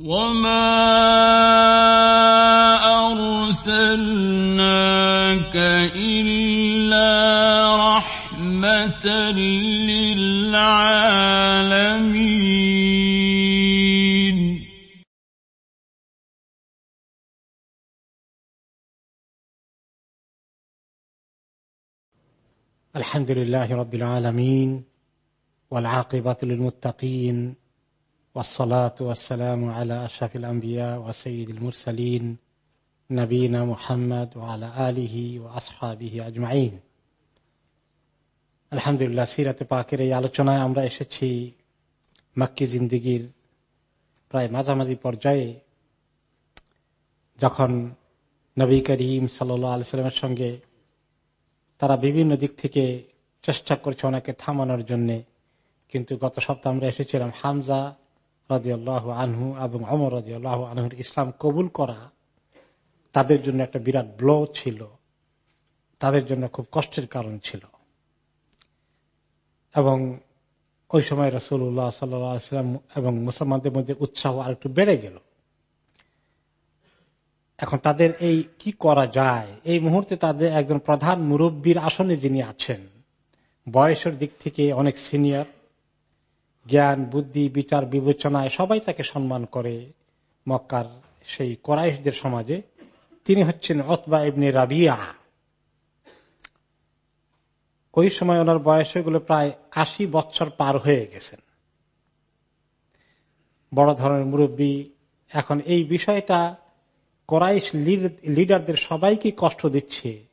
وما أرسلناك إلا رحمة للعالمين الحمد لله رب العالمين والعاقبة للمتقين والصلاة والسلام على أشرف الأنبياء وسيد المرسلين نبينا محمد وعلى آله وأصحابه أجمعين আলহামদুলিল্লাহ সিরাতে পাকের এই আলোচনায় আমরা এসেছি মাক্কি জিন্দিগির প্রায় মাঝামাঝি পর্যায়ে যখন নবী করিম সাল্লাহ আলসালামের সঙ্গে তারা বিভিন্ন দিক থেকে চেষ্টা করছে ওনাকে থামানোর জন্য কিন্তু গত সপ্তাহ আমরা এসেছিলাম হামজা রাজিয়াল্লাহ আনহু এবং অমর রাজিয়াল্লাহ আনহুর ইসলাম কবুল করা তাদের জন্য একটা বিরাট ব্লো ছিল। তাদের জন্য খুব কষ্টের কারণ ছিল। এবং ওই সময় রসুল্লাহ সাল্লাম এবং মুসলমানদের মধ্যে উৎসাহ আর একটু বেড়ে গেল। এখন তাদের এই কি করা যায়? এই মুহূর্তে তাদের একজন প্রধান মুরব্বীর আসনে যিনি আছেন, বয়সের দিক থেকে অনেক সিনিয়র জ্ঞান, বুদ্ধি, বিচার, বিবেচনায় সবাই তাকে সম্মান করে মক্কার সেই কোরাইশদের সমাজে। তিনি হচ্ছেন অতবা ইবনে রাবিয়া। ওই সময় ওনার বয়স হয়ে প্রায় আশি বছর পার হয়ে গেছেন। বড় ধরনের মুরব্বী। এখন এই বিষয়টা কোরাইশ লিডারদের সবাইকে কষ্ট দিচ্ছে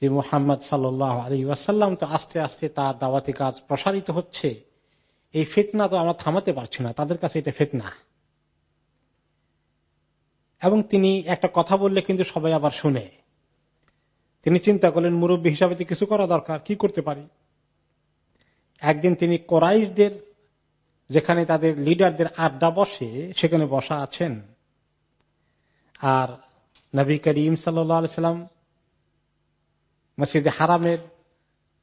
যে মোহাম্মদ সাল্লাহ আলী ওয়াসাল্লাম তো আস্তে আস্তে তার দাওয়াতি কাজ প্রসারিত হচ্ছে। এই ফেতনা তো আমরা থামাতে পারছি না, তাদের কাছে এটা ফেতনা। এবং তিনি একটা কথা বললে কিন্তু সবাই আবার শুনে। তিনি চিন্তা করলেন, মুরব্বী হিসাবে কিছু করা দরকার, কি করতে পারি? একদিন তিনি কোরাইশদের, যেখানে তাদের লিডারদের আড্ডা বসে, সেখানে বসা আছেন। আর নবী করিম সাল্লাম মসজিদে হারামের,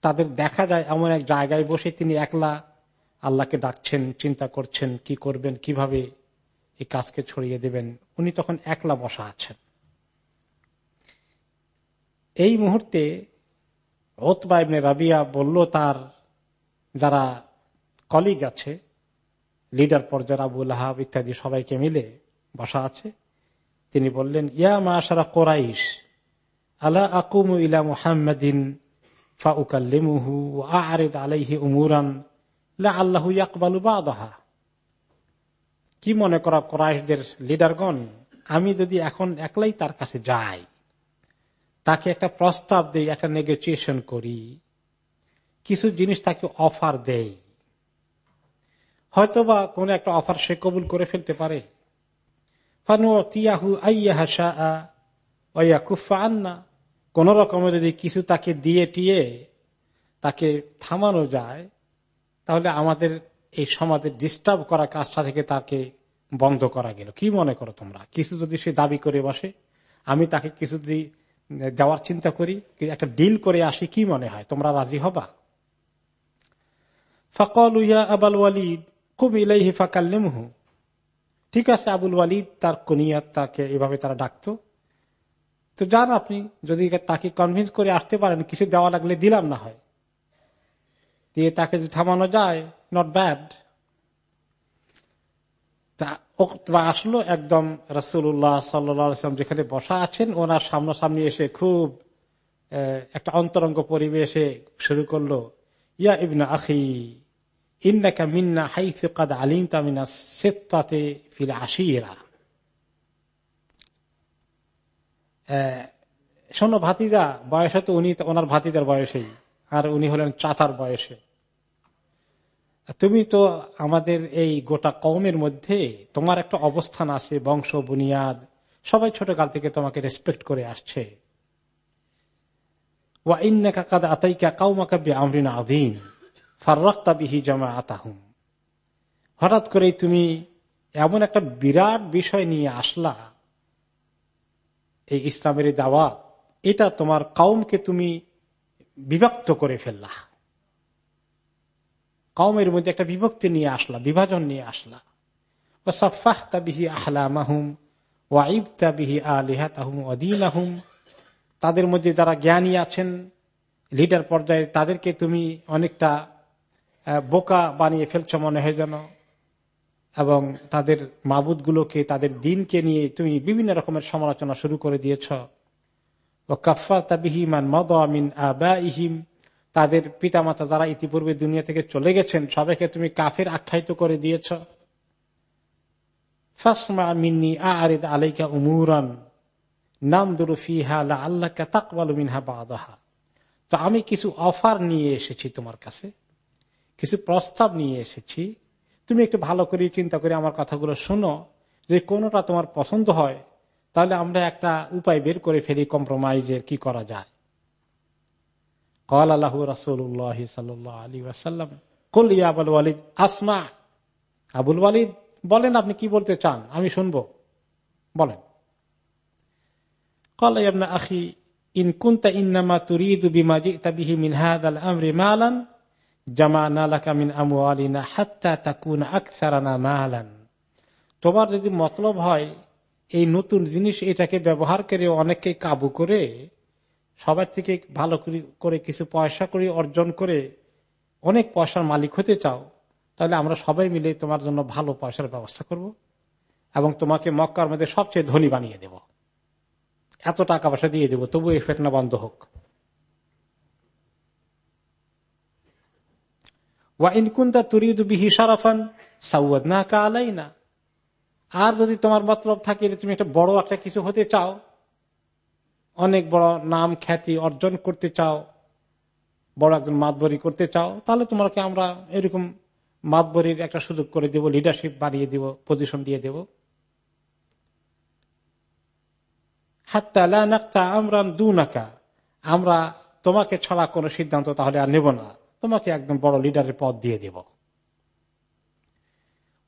তাদের দেখা যায় এমন এক জায়গায় বসে তিনি একলা আল্লাহকে ডাকছেন, চিন্তা করছেন, কি করবেন, কীভাবে এই কাজকে ছড়িয়ে দেবেন। উনি তখন একলা বসা আছেন। এই মুহূর্তে ওতবা ইবনে রাবিয়া বলল, তার যারা কলিগ আছে, লিডার পর্যায়ে আবুল আহাব ইত্যাদি সবাইকে মিলে বসা আছে, তিনি বললেন, ইয়া মা সারা কোরাইশ, আলা আকুম ইলা মুহাম্মদিন, ফাউকাল্লিমুহু আরিদ আলাইহি উমুরান আল্লাহ ইয়াকবালু বাদাহা। কি মনে করা কোরাইশদের লিডারগণ? আমি যদি এখন একলাই তার কাছে যাই, তাকে একটা প্রস্তাব দেই, একটা নেগোসিয়েশন করি, কিছু জিনিস তাকে অফার দেই, হয়তোবা কোন একটা অফার সে কবুল করে ফেলতে পারে। কোন রকমে যদি কিছু তাকে দিয়ে টিয়ে তাকে থামানো যায় তাহলে আমাদের এই সমাজের ডিস্টার্ব করা কাজটা থেকে তাকে বন্ধ করা গেল। কি মনে করো তোমরা? কিছু যদি সে দাবি করে বসে, আমি তাকে কিছু যদি দেওয়ার চিন্তা করি একটা ডিল করে আসি, কি মনে হয়? তোমরা রাজি হবা? ফকল উইয়া আবাল ওয়ালিদ খুব ইলাইহি ফাকাল্লিমহু। ঠিক আছে, আবুল ওয়ালিদ তার কনিয়াত তাকে এভাবে তারা ডাকতো। তো যান আপনি, যদি তাকে কনভিন্স করে আসতে পারেন, কিছু দেওয়া লাগলে দিলাম না হয়। দিয়ে তাকে যদি থামানো যায় নট ব্যাড আসলো একদম রসুল্লাহ সাল্লাম যেখানে বসা আছেন, ওনার সামনাসামনি এসে খুব একটা অন্তরঙ্গ পরিবেশে শুরু করল। ইয়া ইবনা আখি, ইন্নাকা মিন্না হাইফে কাদ আলিম তামিনা সেত্তাতে ফিরে আসিরা শোনো ভাতিজা, বয়সে তো উনি, ওনার ভাতিজার বয়সেই, আর উনি হলেন চাচার বয়সে। তুমি তো আমাদের এই গোটা কৌমের মধ্যে তোমার একটা অবস্থান আছে, বংশ, বুনিয়াদ, সবাই ছোটকাল থেকে তোমাকে রেসপেক্ট করে আসছে। হঠাৎ করে তুমি এমন একটা বিরাট বিষয় নিয়ে আসলা, এই ইসলামের দাওয়াত, এটা তোমার কাউমকে তুমি বিভক্ত করে ফেললা। কমের মধ্যে একটা বিভক্তি নিয়ে আসলা, বিভাজন নিয়ে আসলা। বিহি আহলামাহুম ওয়াইবতা বিহি আলিহাতাহুম অদিনাহুম তাদের মধ্যে যারা জ্ঞানী আছেন, লিডার পর্যায়ে তাদেরকে তুমি অনেকটা বোকা বানিয়ে ফেলছ মনে হয় যেন। এবং তাদের মাবুদগুলোকে, তাদের দিনকে নিয়ে তুমি বিভিন্ন রকমের সমালোচনা শুরু করে দিয়েছ। ও কাফা তাবিহিমান মদ আমিন আবা ইহিম তাদের পিতামাতা যারা ইতিপূর্বে দুনিয়া থেকে চলে গেছেন, সবাইকে তুমি কাফের আখ্যায়িত করে দিয়েছ। মিন্নি আলাইকা উমুরান নাম আমি কিছু অফার নিয়ে এসেছি তোমার কাছে, কিছু প্রস্তাব নিয়ে এসেছি। তুমি একটু ভালো করে চিন্তা করে আমার কথাগুলো শোনো, যে কোনটা তোমার পছন্দ হয়, তাহলে আমরা একটা উপায় বের করে ফেলি, কম্প্রোমাইজের কি করা যায়। কল আল্লাহ রাসুল্লাহ আলী আসাল্লাম call Abul Walid Asma Abul Walid বলেন, আপনি কি বলতে চান? আমি শুনব। বলেন। কল আখি ইন কুন্তা ইন্নামা তুরিদু বিমা জিতা বিহি মিন হাদাল আমরি মালান জামা নালাকা মিন আমু আলিনা হাত্তা তাকুন আকসারানা মালান তোমার যদি মতলব হয়, এই নতুন জিনিস এটাকে ব্যবহার করে অনেককে কাবু করে সবার থেকে ভালো করে কিছু পয়সা করে, অর্জন করে অনেক পয়সার মালিক হতে চাও, তাহলে আমরা সবাই মিলে তোমার জন্য ভালো পয়সার ব্যবস্থা করব এবং তোমাকে মক্কার মধ্যে সবচেয়ে ধনী বানিয়ে দেব। এত টাকা পয়সা দিয়ে দেব তবু এই ফেতনা বন্ধ হোক। না কা আলাই না আর যদি তোমার মতলব থাকে তুমি একটা বড় একটা কিছু হতে চাও অনেক বড় নাম খ্যাতি অর্জন করতে চাও, বড় একজন মাতবরি করতে চাও, তাহলে তোমাকে আমরা এরকম মাতবরির একটা সুযোগ করে দেব লিডারশিপ বাড়িয়ে দিব পজিশন দিয়ে দেব। আমরা তোমাকে ছাড়া কোনো সিদ্ধান্ত তাহলে আর নেব না। তোমাকে একদম বড় লিডারের পদ দিয়ে দেব।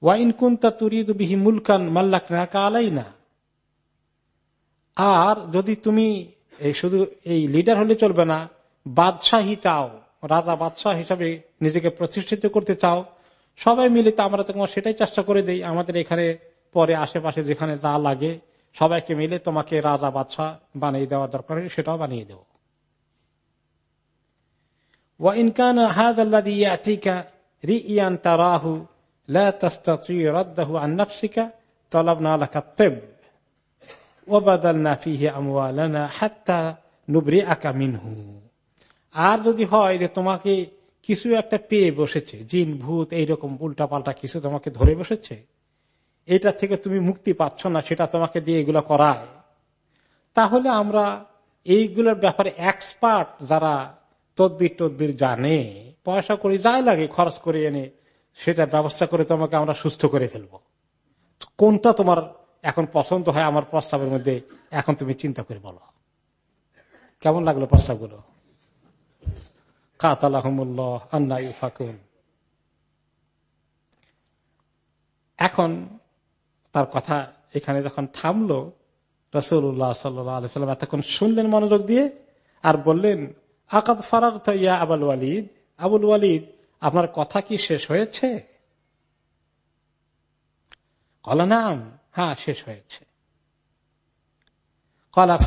ওয়াইন কুন্তা তুরিদ বিহি মুলকান মাল্লাক না আলাই না আর যদি তুমি এই শুধু এই লিডার হলে চলবে না বাদশাহী চাও রাজা বাদশাহ হিসাবে নিজেকে প্রতিষ্ঠিত করতে চাও সবাই মিলে তো আমরা তোমার সেটাই চেষ্টা করে দেই আমাদের এখানে পরে আশেপাশে যেখানে যা লাগে সবাইকে মিলে তোমাকে রাজা বাদশাহ বানিয়ে দেওয়া দরকার সেটাও বানিয়ে দেব وإن هذا الذي يأتيك رئيا تراه لا تستطيع رده عن نفسك طلبنا لك الطب আর যদি হয় যে তোমাকে কিছু একটা পেয়ে বসেছে, জিন, ভূত, এইরকম উল্টা পাল্টা কিছু তোমাকে ধরে বসেছে, এটা থেকে তুমি মুক্তি পাচ্ছ না, সেটা তোমাকে দিয়ে এগুলো করায়। তাহলে আমরা এইগুলোর ব্যাপারে এক্সপার্ট যারা তদবির তদবির জানে, পয়সা করে যাই লাগে, খরচ করে এনে, সেটা ব্যবস্থা করে তোমাকে আমরা সুস্থ করে ফেলব। কোনটা তোমার এখন পছন্দ হয় আমার প্রস্তাবের মধ্যে, এখন তুমি চিন্তা করে বলো। কেমন লাগল প্রস্তাবগুলো? এখন তার কথা এখানে যখন থামলো রসুল্লাহ সাল্লাম এতক্ষণ শুনলেন মনোযোগ দিয়ে আর বললেন, আকাদ ফারাক ইয়া আবুল ওয়ালিদ? আবুল ওয়ালিদ, আপনার কথা কি শেষ হয়েছে? কলা, নাম। হ্যাঁ শেষ হয়েছে। কলা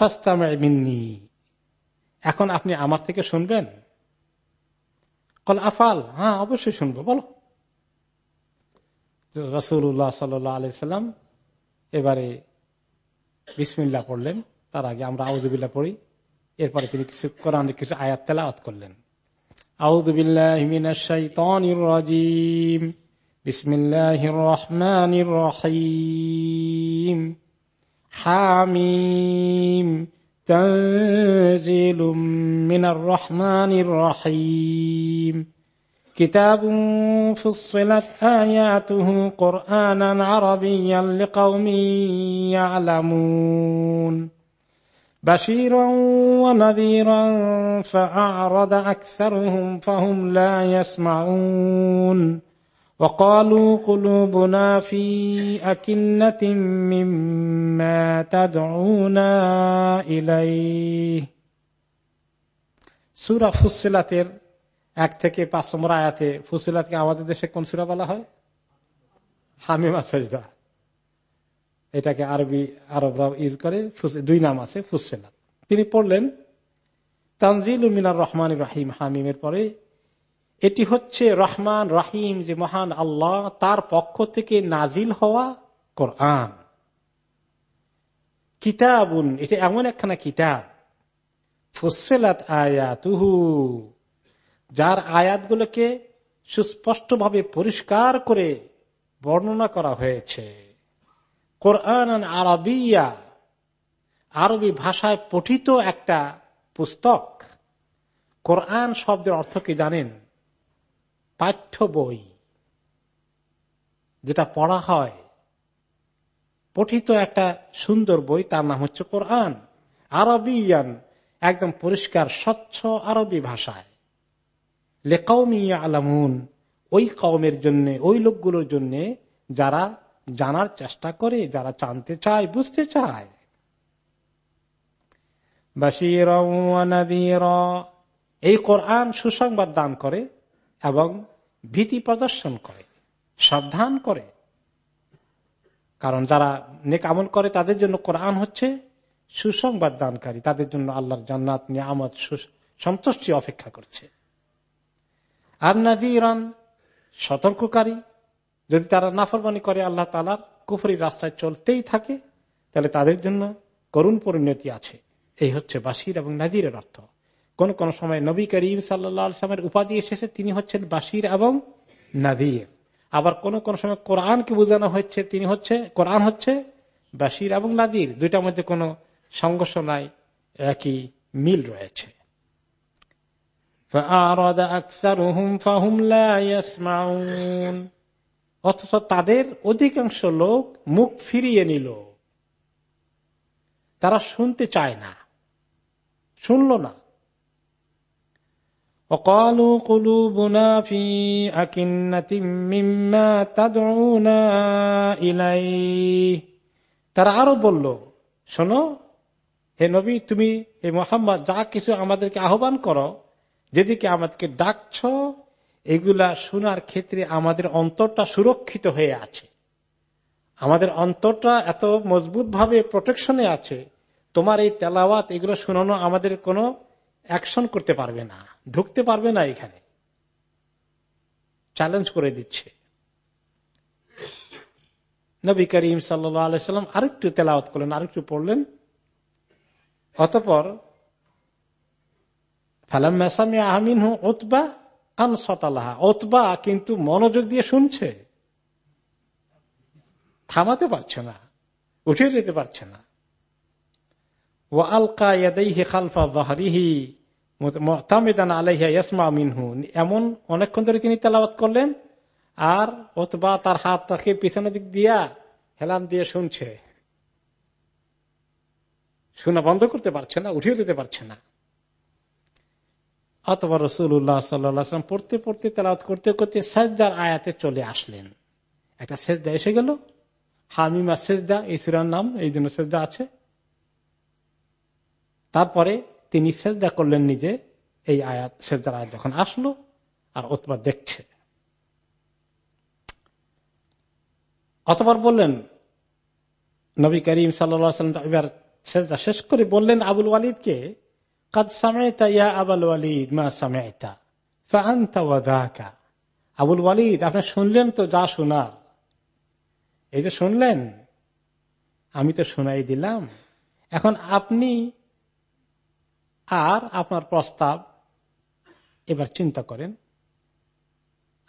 মিন্নি। এখন আপনি আমার থেকে শুনবেন? কল, আফাল হ্যাঁ অবশ্যই শুনব, বলো। রসুল্লাহ সাল্লাম এবারে বিসমিল্লা পড়লেন। তার আগে আমরা আউজবিল্লা পড়ি। এরপরে তিনি কিছু কোরআনের কিছু আয়াত তেলাওয়াত করলেন। بسم الله الرحمن الرحيم حاميم تنزيل من الرحمن الرحيم كتاب فصلت آياته قرآنا عربيا لقوم يعلمون بشيرا ونذيرا فأعرض أكثرهم فهم لا يسمعون وقالوا قلوبنا في أكنة مما تدعونا إليه সুরা ফুসিলাতের এক থেকে পাঁচ নম্বর আয়াতে ফুসিলাতকে আমাদের দেশে কোন সুরা বলা হয় হামিমা সজদা এটাকে আরবি আরবরা ইউজ করে দুই নাম আছে ফুসেলাত তিনি পড়লেন তানজিল মিনার রহমান রাহিম হামিমের পরে এটি হচ্ছে রহমান রাহিম যে মহান আল্লাহ, তার পক্ষ থেকে নাজিল হওয়া কোরআন। কিতাবুন, এটা এমন একখানা কিতাব। ফুসেলাত আয়াতুহু, যার আয়াতগুলোকে সুস্পষ্টভাবে পরিষ্কার করে বর্ণনা করা হয়েছে। কোরআন আরবিয়া, আরবি ভাষায় পঠিত একটা পুস্তক। কোরআন শব্দের অর্থ কি জানেন? পাঠ্য বই যেটা পড়া হয়, পঠিত একটা সুন্দর বই, তার নাম হচ্ছে কোরআন। আরবিয়ান, একদম পরিষ্কার, স্বচ্ছ আরবি ভাষায়। লেকাউমিয়া আলামুন ওই কওমের জন্য, ওই লোকগুলোর জন্য যারা জানার চেষ্টা করে, যারা জানতে চায়, বুঝতে চায়। এই কোরআন সুসংবাদ দান করে এবং ভীতি প্রদর্শন করে, সাবধান করে। কারণ যারা নেক আমল করে, তাদের জন্য কোরআন হচ্ছে সুসংবাদ দানকারী। তাদের জন্য আল্লাহর জান্নাত, নিয়ামত সন্তুষ্টি অপেক্ষা করছে। আর নাদিরান সতর্ককারী। যদি তারা নাফরবানি করে আল্লাহ তালার কুফরি রাস্তায় চলতেই থাকে, তাহলে তাদের জন্য করুণ পরিণতি আছে। এই হচ্ছে বাসির এবং নাদিরের অর্থ। কোন কোন সময় নবী করিম সাল্লামের উপাধি এসেছে, তিনি হচ্ছেন বাসির এবং নাদির। আবার কোন কোন সময় কোরআনকে বোঝানো হচ্ছে, তিনি হচ্ছে, কোরআন হচ্ছে বাসির এবং নাদির। দুইটার মধ্যে কোনো সংঘর্ষ নাই, একই মিল রয়েছে। অথচ তাদের অধিকাংশ লোক মুখ ফিরিয়ে নিল। তারা শুনতে চায় না, শুনল না। وقالوا قلوبنا في أكنة مما تدعونا إليه তারা আরো বলল শোনো হে নবী তুমি হে মোহাম্মদ যা কিছু আমাদেরকে আহ্বান করো যেদিকে আমাদেরকে ডাকছ এগুলা শোনার ক্ষেত্রে আমাদের অন্তরটা সুরক্ষিত হয়ে আছে আমাদের অন্তরটা এত মজবুত ভাবে প্রোটেকশনে আছে তোমার এই তেলাওয়াত এগুলো শোনানো আমাদের কোনো অ্যাকশন করতে পারবে না, ঢুকতে পারবে না এখানে। চ্যালেঞ্জ করে দিচ্ছে। নবী করিম সাল্লাম আরেকটু তেলাওয়াত করলেন, আরেকটু পড়লেন। অতপর আহমিন ওতবা আন সতালাহা। ওতবা কিন্তু মনোযোগ দিয়ে শুনছে। থামাতে পারছে না উঠে যেতে পারছে না। ও আলকা ইয়াদাইহি খালফা জাহরিহি এমন অনেকক্ষণ ধরে তিনি তেলাওয়াত করলেন, আর অথবা তার হাত তাকে পিছনের দিক দিয়া হেলান দিয়ে শুনছে। শোনা বন্ধ করতে পারছে না, উঠিয়ে দিতে পারছে না। অথবা রসুল্লাহ সাল্লাম পড়তে পড়তে তেলাওয়াত করতে করতে সেজদার আয়াতে চলে আসলেন। একটা সেজদা এসে গেল। হামিমা সেজদা, এই সুরার নাম, এই জন্য সেজদা আছে। তারপরে তিনি সেজদা করলেন নিজে এই আয়াত, সেজদার আয়াত যখন আসলো, আর ওতবা দেখছে। অতবার বললেন, নবী করিম সাল্লাম এবার সেজদা শেষ করে বললেন আবুল ওয়ালিদকে, কাদ সামেতা ইয়া আবুল ওয়ালিদ, মা সামেতা আবুল ওয়ালিদ, আপনি শুনলেন তো যা শোনার? এই যে শুনলেন, আমি তো শোনাই দিলাম। এখন আপনি আর আপনার প্রস্তাব এবার চিন্তা করেন।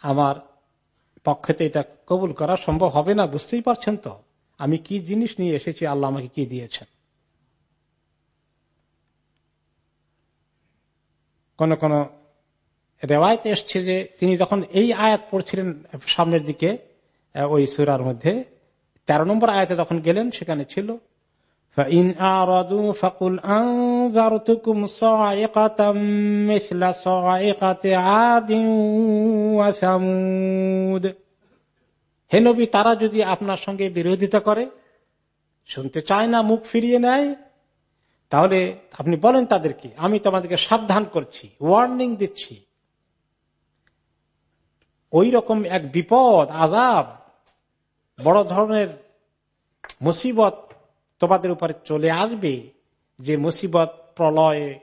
আমার পক্ষে তো এটা কবুল করা সম্ভব হবে না, বুঝতেই পারছেন তো? আমি কি জিনিস নিয়ে এসেছি, আল্লাহ আমাকে কি দিয়েছেন? কোন কোন রেওয়ায়ত এসছে যে তিনি যখন এই আয়াত পড়ছিলেন সামনের দিকে ওই সুরার মধ্যে, তেরো নম্বর আয়াতে যখন গেলেন, সেখানে ছিল فإن أعرضوا فقل أنذرتكم صاعقة مثل صاعقة عاد وثمود হে নবী তারা যদি আপনার সঙ্গে বিরোধিতা করে শুনতে চায় না মুখ ফিরিয়ে নেয় তাহলে আপনি বলেন তাদেরকে আমি তোমাদেরকে সাবধান করছি ওয়ার্নিং দিচ্ছি ওই রকম এক বিপদ আজাব বড় ধরনের মুসিবত তোমাদের উপরে চলে আসবে যে মুসিবত, প্রলয়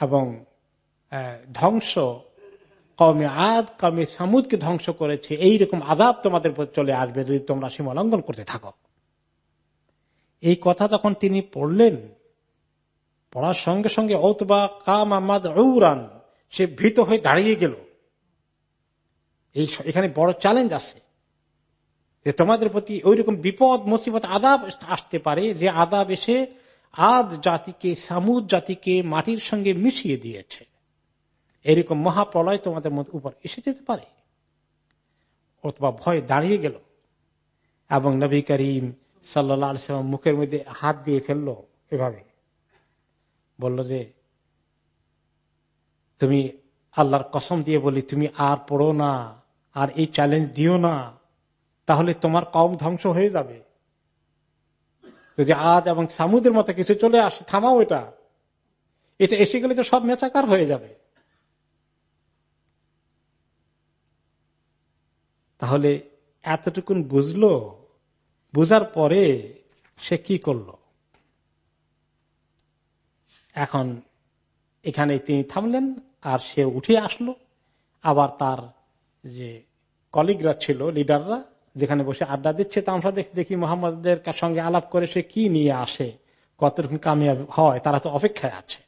এবং ধ্বংস। কমে আদ কমে সামুদকে ধ্বংস করেছে। এইরকম আদাব তোমাদের উপর চলে আসবে যদি তোমরা সীমা লঙ্ঘন করতে থাকো। এই কথা যখন তিনি পড়লেন, পড়ার সঙ্গে সঙ্গে ঔতবা কাম আমাদ সে ভীত হয়ে দাঁড়িয়ে গেল। এই এখানে বড় চ্যালেঞ্জ আছে। তোমাদের প্রতি ওই রকম বিপদ, মুসিবত আদাব আসতে পারে, যে আদাব এসে আদ জাতিকে, সামুদ জাতিকে মাটির সঙ্গে মিশিয়ে দিয়েছে। এরকম মহাপ্রলয় তোমাদের মধ্যে উপর এসে যেতে পারে। অথবা ভয় দাঁড়িয়ে গেল এবং নবী করিম সাল্লাম মুখের মধ্যে হাত দিয়ে ফেলল এভাবে। বলল যে, তুমি আল্লাহর কসম দিয়ে বলি, তুমি আর পড়ো না, আর এই চ্যালেঞ্জ দিও না। তাহলে তোমার কম ধ্বংস হয়ে যাবে। যদি আজ এবং সামুদের মতো কিছু চলে আসে, থামাও এটা। এটা এসে গেলে তো সব মেসাকার হয়ে যাবে। তাহলে এতটুকুন বুঝলো, বুঝার পরে সে কি করল? এখন এখানে তিনি থামলেন আর সে উঠে আসলো। আবার তার যে কলিগরা ছিল, লিডাররা যেখানে বসে আড্ডা দিচ্ছে, তা আমরা দেখি মোহাম্মদের সঙ্গে আলাপ করে সে কি নিয়ে আসে, কতরকম কামিয়াব হয়, তারা তো অপেক্ষায় আছে।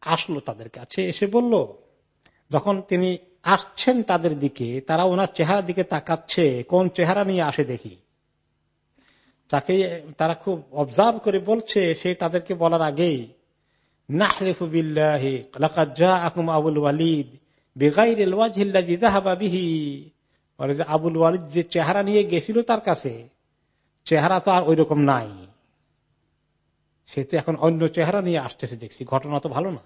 আসলো তাদের কাছে, এসে বলল, যখন তিনি আসছেন তাদের দিকে, তারা ওনার চেহারা দিকে তাকাচ্ছে, কোন চেহারা নিয়ে আসে দেখি? তাকে তারা খুব অবজার্ভ করে বলছে, সে তাদেরকে বলার আগেই আবুল ওয়ালিদ আবুল ওয়ালিদ যে চেহারা নিয়ে গেছিল তার কাছে, চেহারা তো আর ওই রকম নাই। সে তো এখন অন্য চেহারা নিয়ে আসতেছে, দেখছি। ঘটনা তো ভালো না।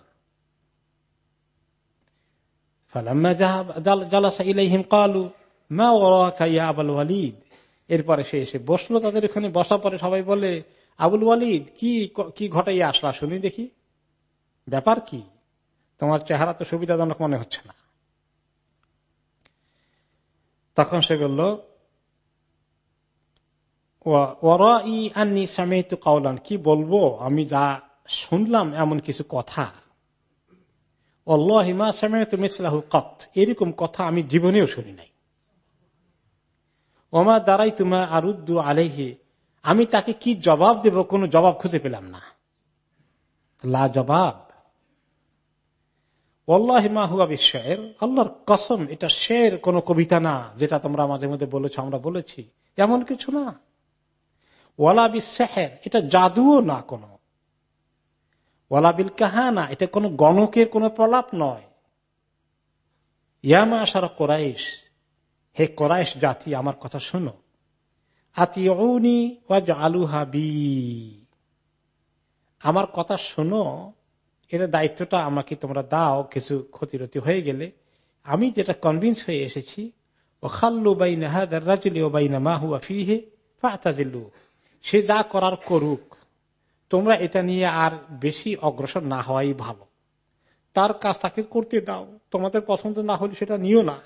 এরপরে সে এসে বসল তাদের ওখানে বসা পরে সবাই বলে, আবুল ওয়ালিদ কি কি ঘটাইয়া আসলা? শুনি দেখি। ব্যাপার কি? তোমার চেহারা তো সুবিধাজনক মনে হচ্ছে না। তখন সে বলল কাউলান কি বলব? আমি যা শুনলাম এমন কিছু কথা। এরকম কথা আমি জীবনেও শুনি নাই। ওমা দ্বারাই তোমার আরুদ্দু আলেহে আমি তাকে কি জবাব দেব? কোন জবাব খুঁজে পেলাম না। লা জবাব আল্লাহর কসম, এটা শের কোন কবিতা না, যেটা তোমরা মাঝে মধ্যে বলেছ, আমরা বলেছি। এমন কিছু না। ওয়ালা এটা জাদুও না কোন। ওয়ালা বিল কাহানা এটা কোন গণকের কোন প্রলাপ নয়। ইয়ামা আসার কোরাইশ, হে কোরাইশ জাতি, আমার কথা শোনো। আতি আলু হাবি আমার কথা শোনো এটা দায়িত্বটা আমাকে তোমরা দাও, কিছু ক্ষতিরতি হয়ে গেলে। আমি যেটা কনভিন্স হয়ে এসেছি ও খাল্লু বাই নাহাদি ও বাই না মাহু আফিহে ফাতাজিল্লু সে যা করার করুক, তোমরা এটা নিয়ে আর বেশি অগ্রসর না হওয়াই ভালো। তার কাজ তাকে করতে দাও, তোমাদের পছন্দ না হলে সেটা নিও না।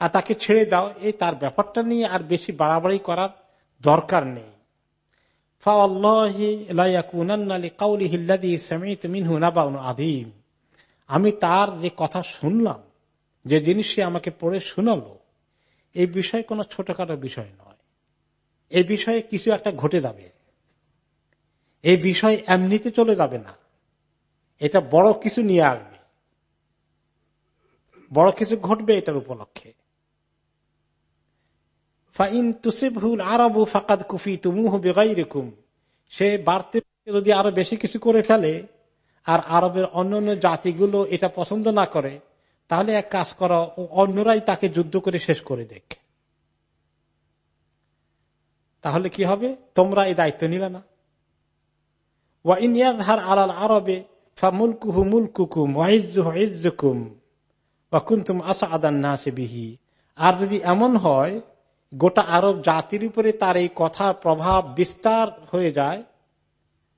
আর তাকে ছেড়ে দাও, এই তার ব্যাপারটা নিয়ে আর বেশি বাড়াবাড়ি করার দরকার নেই। আমি তার যে কথা শুনলাম, যে জিনিস সে আমাকে পড়ে শুনালো এই বিষয় কোন ছোটখাটো বিষয় নয়। এই বিষয়ে কিছু একটা ঘটে যাবে। এই বিষয় এমনিতে চলে যাবে না। এটা বড় কিছু নিয়ে আসবে। বড় কিছু ঘটবে এটার উপলক্ষে। ফাইন তুসিবহুল আরবু ফাকাদ কুফি তুমুহ বেগাইরকম। সে বাড়তে যদি আরও বেশি কিছু করে ফেলে, আর আরবের অন্য অন্য জাতিগুলো এটা পছন্দ না করে, তাহলে এক কাজ করো অন্যরাই তাকে যুদ্ধ করে শেষ করে দেখ। তাহলে কি হবে? তোমরা এই দায়িত্ব নিলে না। ওয়াইনিয়াধার আলাল আরবে মুলকুহু মুলকুকুম ওয়াইজুহু ইজ্জুকুম ওয়াকুন্তুম আসা আদান নাসিবিহি আর যদি এমন হয় গোটা আরব জাতির উপরে তার এই কথার প্রভাব বিস্তার হয়ে যায়,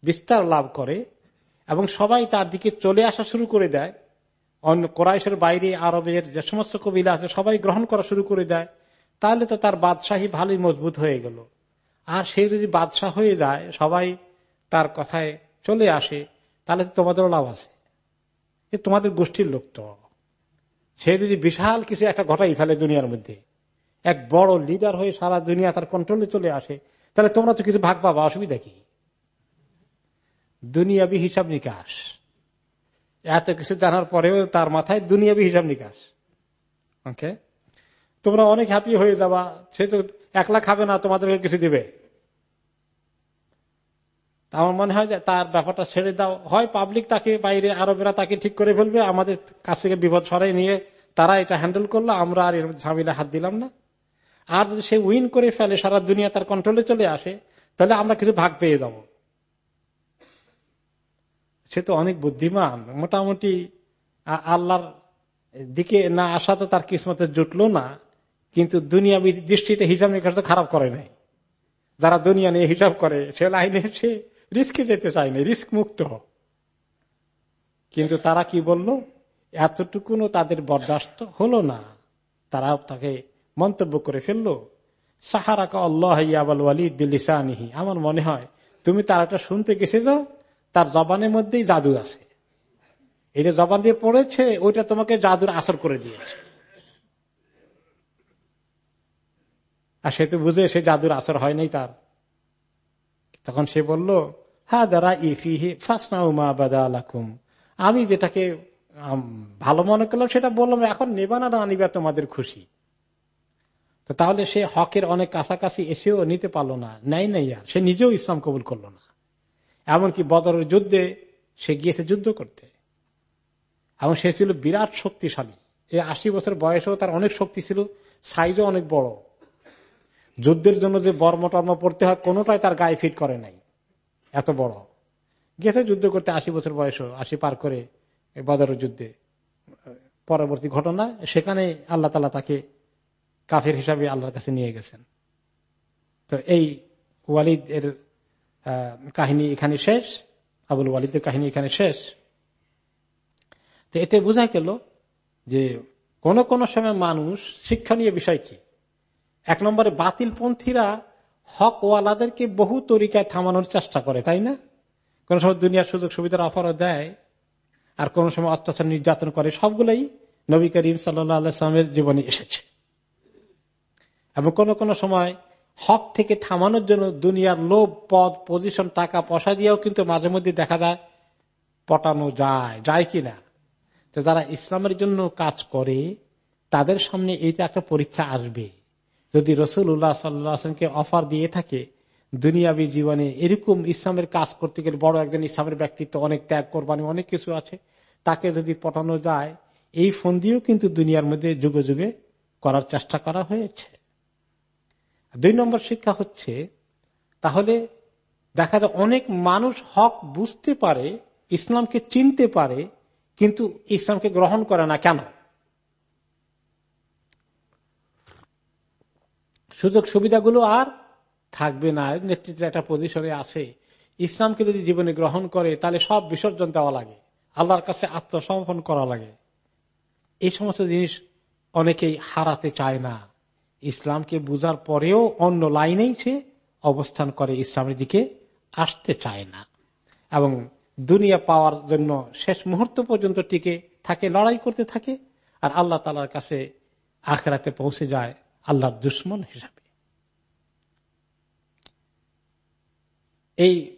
বিস্তার লাভ করে, এবং সবাই তার দিকে চলে আসা শুরু করে দেয়। অন্য কোরাইশের বাইরে আরবের যে সমস্ত কবিলা আছে, সবাই গ্রহণ করা শুরু করে দেয়। তাহলে তো তার বাদশাহী ভালোই মজবুত হয়ে গেল। আর সে যদি বাদশাহ হয়ে যায়, সবাই তার কথায় চলে আসে, তাহলে তো তোমাদেরও লাভ আছে। তোমাদের গোষ্ঠীর লোক তো। সে যদি বিশাল কিছু একটা ঘটাই ফেলে দুনিয়ার মধ্যে এক বড় লিডার হয়ে সারা দুনিয়া তার কন্ট্রোলে চলে আসে। তাহলে তোমরা তো কিছু ভাগ পাবা, অসুবিধা কি? দুনিয়াবি হিসাব নিকাশ। এত কিছু জানার পরেও তার মাথায় দুনিয়াবি হিসাব নিকাশ। ওকে তোমরা অনেক হ্যাপি হয়ে যাবা, সে তো একলা খাবে না, তোমাদেরকে কিছু দিবে। আমার মনে হয় যে তার ব্যাপারটা ছেড়ে দাও। হয় পাবলিক তাকে, বাইরে আরবেরা তাকে ঠিক করে ফেলবে, আমাদের কাছ থেকে বিপদ সরাই নিয়ে তারা এটা হ্যান্ডেল করল, আমরা আর এর ঝামেলা হাত দিলাম না। আর যদি সে উইন করে ফেলে, সারা দুনিয়া তার কন্ট্রোলে চলে আসে, তাহলে আমরা কিছু ভাগ পেয়ে যাব। সে তো অনেক বুদ্ধিমান। মোটামুটি আল্লাহর দিকে না আসা তো তার কিসমতে জুটলো না, কিন্তু দুনিয়া দৃষ্টিতে হিসাব নিকাশ তো খারাপ করে নাই। যারা দুনিয়া নিয়ে হিসাব করে, সে লাইনে সে রিস্কে যেতে চায়নি রিস্ক মুক্ত। কিন্তু তারা কি বলল? এতটুকুনও তাদের বরদাস্ত হলো না। তারা তাকে মন্তব্য করে ফেলল, সাহারাকা আল্লাহ আমার মনে হয়, তুমি তার একটা শুনতে গেছে যাও তার জবানের মধ্যেই জাদু আছে। এই যে জবান দিয়ে পড়েছে, ওইটা তোমাকে জাদুর আসর করে দিয়েছে। আর সে তো বুঝে সে জাদুর আসর হয় নাই তার। তখন সে বলল হা দারা ইফিহি ফাসনাউমা আমি যেটাকে ভালো মনে করলাম, সেটা বললাম, এখন নেবা না নিবা তোমাদের খুশি। তো তাহলে সে হকের অনেক কাছাকাছি এসেও নিতে পারল না নাই নাই আর। সে নিজেও ইসলাম কবুল করল না। এমনকি বদরের যুদ্ধে সে গিয়েছে যুদ্ধ করতে। এবং সে ছিল বিরাট শক্তিশালী। এই আশি বছর বয়সেও তার অনেক শক্তি ছিল, সাইজও অনেক বড়। যুদ্ধের জন্য যে বর্ম টর্ম পড়তে হয়, কোনোটাই তার গায়ে ফিট করে নাই। এত বড়। গেছে যুদ্ধ করতে আশি বছর বয়সও, আশি পার করে বদর যুদ্ধে। পরবর্তী ঘটনা, সেখানে আল্লাহ তালা তাকে কাফের হিসাবে আল্লাহর কাছে নিয়ে গেছেন। তো এই ওয়ালিদ এর কাহিনী এখানে শেষ, আবুল ওয়ালিদের কাহিনী এখানে শেষ। তো এতে বোঝা গেল যে কোন কোন সময় মানুষ শিক্ষণীয় বিষয় কি? এক নম্বরে বাতিল পন্থীরা হক ওয়ালাদেরকে বহু তরিকায় থামানোর চেষ্টা করে, তাই না? কোন সময় দুনিয়ার সুযোগ সুবিধার অফারও দেয়, আর কোন সময় অত্যাচার নির্যাতন করে, সবগুলোই নবী করিম সাল্লামের জীবনে এসেছে। এবং কোন কোন সময় হক থেকে থামানোর জন্য দুনিয়ার লোভ, পদ পজিশন টাকা, পয়সা দিয়েও কিন্তু মাঝে মধ্যে দেখা যায় পটানো যায় যায় কিনা। তো যারা ইসলামের জন্য কাজ করে, তাদের সামনে এইটা একটা পরীক্ষা আসবে। যদি রসুল উল্লাহ সাল্লামকে অফার দিয়ে থাকে, দুনিয়াবি জীবনে এরকম ইসলামের কাজ করতে গেলে বড় একজন ইসলামের ব্যক্তিত্ব, অনেক ত্যাগ, করবানি, অনেক কিছু আছে, তাকে যদি পটানো যায়, এই ফোন দিয়েও কিন্তু দুনিয়ার মধ্যে যুগে যুগে করার চেষ্টা করা হয়েছে। দুই নম্বর শিক্ষা হচ্ছে, তাহলে দেখা যায় অনেক মানুষ হক বুঝতে পারে, ইসলামকে চিনতে পারে, কিন্তু ইসলামকে গ্রহণ করে না কেন? সুযোগ সুবিধাগুলো আর থাকবে না, নেতৃত্বের একটা পজিশনে আছে। ইসলামকে যদি জীবনে গ্রহণ করে, তাহলে সব বিসর্জন দেওয়া লাগে। আল্লাহর কাছে আত্মসমর্পণ করা লাগে। এই সমস্ত জিনিস অনেকেই হারাতে চায় না। ইসলামকে বুঝার পরেও অন্য লাইনেই সে অবস্থান করে ইসলামের দিকে আসতে চায় না। এবং দুনিয়া পাওয়ার জন্য শেষ মুহূর্ত পর্যন্ত টিকে থাকে, লড়াই করতে থাকে, আর আল্লাহ তালার কাছে আখরাতে পৌঁছে যায় আল্লাহর দুশ্মন হিসাবে। এই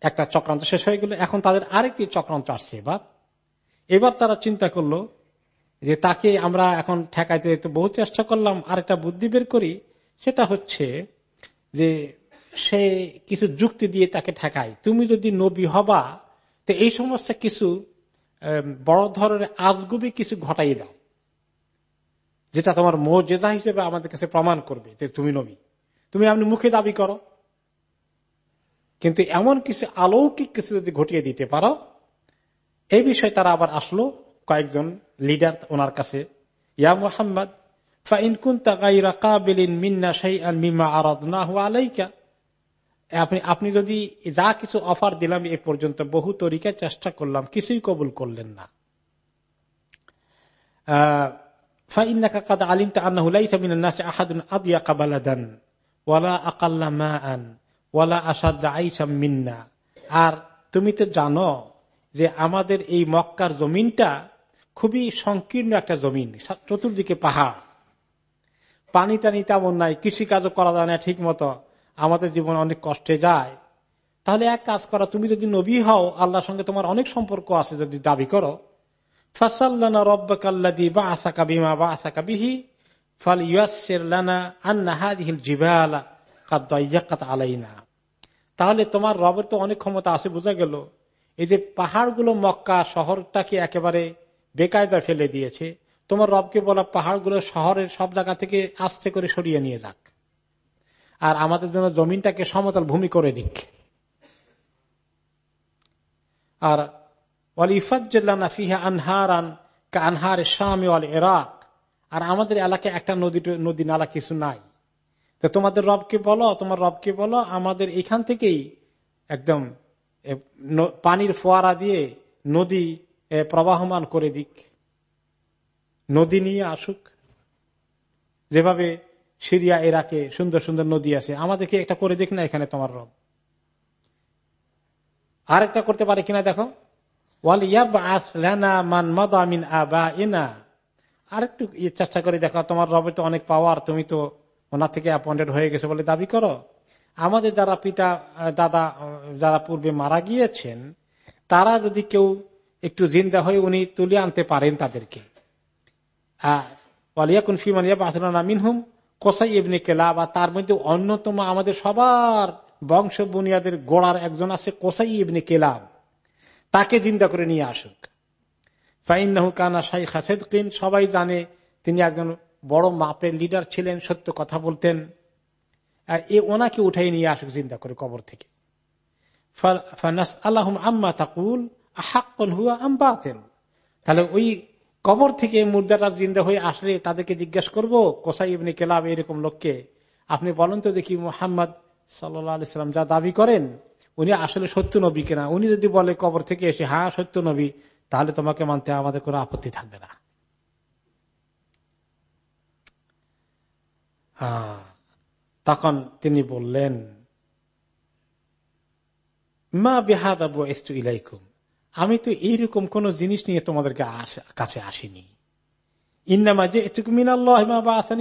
একটা চক্রান্ত শেষ হয়ে গেল, এখন তাদের আরেকটি চক্রান্ত আসছে এবার। এবার তারা চিন্তা করল যে তাকে আমরা এখন ঠেকাইতে বহু চেষ্টা করলাম আর একটা বুদ্ধি বের করি, সেটা হচ্ছে যে সে কিছু যুক্তি দিয়ে তাকে ঠেকায়। তুমি যদি নবী হবা, তো এই সমস্ত কিছু বড় ধরনের আজগুবি কিছু ঘটাই দাও, যেটা তোমার মর্যাদা হিসেবে আমাদের কাছে প্রমাণ করবে যে তুমি নবী। তুমি আপনি মুখে দাবি করো, কিন্তু এমন কিছু অলৌকিক কিছু যদি ঘটিয়ে দিতে পারো, এই বিষয়ে তারা আবার আসলো কয়েকজন লিডার ওনার কাছে, ইয়া মোহাম্মদ আপনি আপনি যদি যা কিছু অফার দিলাম এ পর্যন্ত, বহু তরিকা চেষ্টা করলাম, কিছুই কবুল করলেন না। আর তুমি তো জানো যে আমাদের এই মক্কার জমিনটা খুবই সংকীর্ণ একটা জমিন চতুর্দিকে পাহাড়। পানি টানি তেমন নাই, কৃষিকাজও করা যায় না ঠিক মতো আমাদের জীবন অনেক কষ্টে যায়। তাহলে এক কাজ করা, তুমি যদি নবী হও, আল্লাহর সঙ্গে তোমার অনেক সম্পর্ক আছে যদি দাবি করো। বা তাহলে তোমার রবের তো অনেক ক্ষমতা আছে, বোঝা গেল। এই যে পাহাড়গুলো মক্কা, শহরটাকে একেবারে বেকায়দা ফেলে দিয়েছে। তোমার রবকে বলা পাহাড়গুলো শহরের সব জায়গা থেকে আস্তে করে সরিয়ে নিয়ে যাক। আর আমাদের জন্য জমিনটাকে সমতল ভূমি করে দিক। আর আনহার শামি অল এরাক আর আমাদের এলাকায় একটা নদী নদী নালা কিছু নাই। তো তোমাদের রবকে বলো, তোমার রবকে বলো, আমাদের এখান থেকেই একদম পানির ফোয়ারা দিয়ে নদী প্রবাহমান করে দিক। নদী নিয়ে আসুক। যেভাবে সিরিয়া এরাকে সুন্দর সুন্দর নদী আছে, আমাদেরকে একটা করে দেখ না এখানে তোমার রব। আরেকটা করতে পারে কিনা দেখো। আর আরেকটু চেষ্টা করে দেখো, তোমার রবের তো অনেক পাওয়ার তুমি তো ওনার থেকে অ্যাপয়েন্টেড হয়ে গেছে বলে দাবি করো। আমাদের যারা পিতা দাদা যারা পূর্বে মারা গিয়েছেন, তারা যদি কেউ একটু জিন্দা হয়ে উনি তুলে আনতে পারেন তাদেরকে। মিনহুম, কোসাই ইবনে কেলা বা তার মধ্যে অন্যতম আমাদের সবার বংশ বুনিয়াদের গোড়ার একজন আছে কোসাই ইবনে কেলাব। তাকে জিন্দা করে নিয়ে আসুক। ফাইনাহু কানা শাই খাসেদিন সবাই জানে তিনি একজন বড় মাপের লিডার ছিলেন, সত্য কথা বলতেন। আর এ ওনাকে উঠাই নিয়ে আসুক চিন্তা করে কবর থেকে। আল্লাহম আম্মা তাকুল হুয়া তাহলে ওই কবর থেকে মুর্দাটা জিন্দা হয়ে আসলে তাদেরকে জিজ্ঞেস করব, কোসাই ইবনে কেলাব এরকম লোককে, আপনি বলেন তো দেখি মোহাম্মদ সাল্লাম যা দাবি করেন, উনি আসলে সত্য নবী কিনা? উনি যদি বলে কবর থেকে এসে হ্যাঁ সত্য নবী, তাহলে তোমাকে মানতে আমাদের কোনো আপত্তি থাকবে না। তখন তিনি বললেন, মা এস্তু ইলাইকুম? আমি তো এইরকম কোন জিনিস নিয়ে তোমাদেরকে কাছে আসিনি। ইন্নামা যে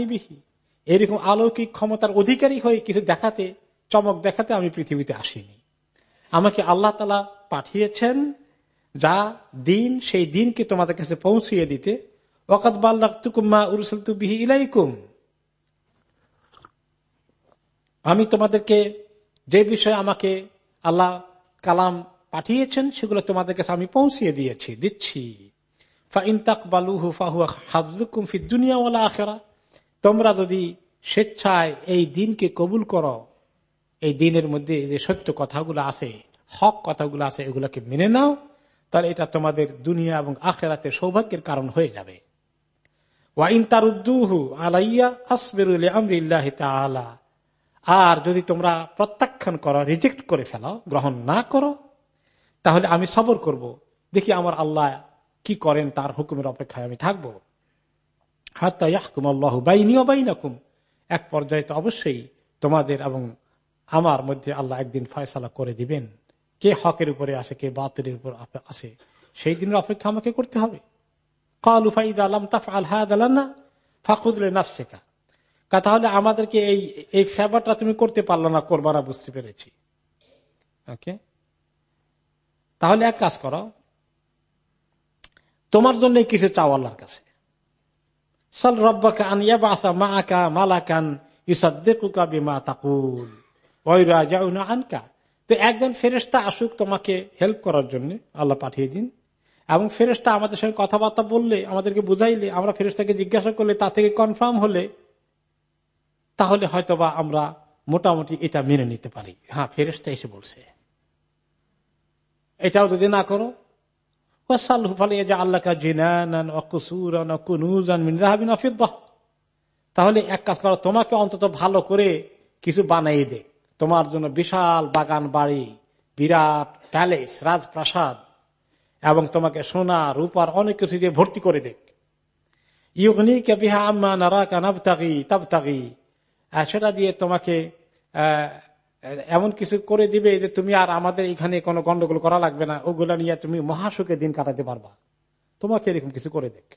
বিহি। এরকম অলৌকিক ক্ষমতার অধিকারী হয়ে কিছু দেখাতে, চমক দেখাতে আমি পৃথিবীতে আসিনি। আমাকে আল্লাহ তালা পাঠিয়েছেন যা দিন, সেই দিনকে তোমাদের কাছে পৌঁছিয়ে দিতে। ওকাত বাল্লাহ তুকুম্মা উরুসল বিহি ইলাইকুম। আমি তোমাদেরকে যে বিষয়ে আমাকে আল্লাহ কালাম পাঠিয়েছেন, সেগুলো তোমাদের কাছে আমি পৌঁছিয়ে দিয়েছি, দিচ্ছি। তোমরা যদি স্বেচ্ছায় এই দিনকে কবুল করো, এই দিনের মধ্যে যে সত্য কথাগুলো আছে, হক কথাগুলো আছে, এগুলোকে মেনে নাও, তাহলে এটা তোমাদের দুনিয়া এবং আখেরাতে সৌভাগ্যের কারণ হয়ে যাবে। তার উদ্দুহু আলাইয়া আর যদি তোমরা প্রত্যাখ্যান করো, রিজেক্ট করে ফেলো, গ্রহণ না করো তাহলে আমি সবর করব। দেখি আমার আল্লাহ কি করেন, তার হুকুমের অপেক্ষায় আমি থাকব। বাইনি বাইনাকুম। এক পর্যায়ে তো অবশ্যই তোমাদের এবং আমার মধ্যে আল্লাহ একদিন ফয়সালা করে দিবেন। কে হকের উপরে আসে, কে বাতিলের উপর আসে, সেই দিনের অপেক্ষা আমাকে করতে হবে। তাহলে আমাদেরকে এই এই ফেভারটা তুমি করতে পারল না, করবা না, বুঝতে পেরেছি। ওকে? তাহলে এক কাজ করো। তোমার জন্য কিছু চাও আল্লাহর কাছে। সাল রব্বাকা আনিয়া বাসা মা আকা মালাকান ইসাদ্দেকুকা বিমা তাকুল। ওইরা যাও না আনকা। তো একজন ফেরেস্তা আসুক তোমাকে হেল্প করার জন্য, আল্লাহ পাঠিয়ে দিন। এবং ফেরেস্তা আমাদের সঙ্গে কথাবার্তা বললে, আমাদেরকে বুঝাইলে, আমরা ফেরেস্তাকে জিজ্ঞাসা করলে তা থেকে কনফার্ম হলে, তাহলে হয়তোবা আমরা মোটামুটি এটা মেনে নিতে পারি। হ্যাঁ ফেরেস্তা এসে বলছে। এটাও যদি না করো তাহলে এক কাজ করো, তোমাকে অন্তত ভালো করে কিছু বানাই দে। তোমার জন্য বিশাল বাগান বাড়ি, বিরাট প্যালেস, রাজপ্রাসাদ, এবং তোমাকে সোনা রূপার অনেক কিছু দিয়ে ভর্তি করে দেখ ইউগনি বিহা আম্মা তাবতাগি। সেটা দিয়ে তোমাকে এমন কিছু করে দিবে যে তুমি আর আমাদের এখানে কোনো গন্ডগোল করা লাগবে না। ওগুলা নিয়ে তুমি মহাসুখে দিন কাটাতে পারবা। তোমাকে এরকম কিছু করে দেখ।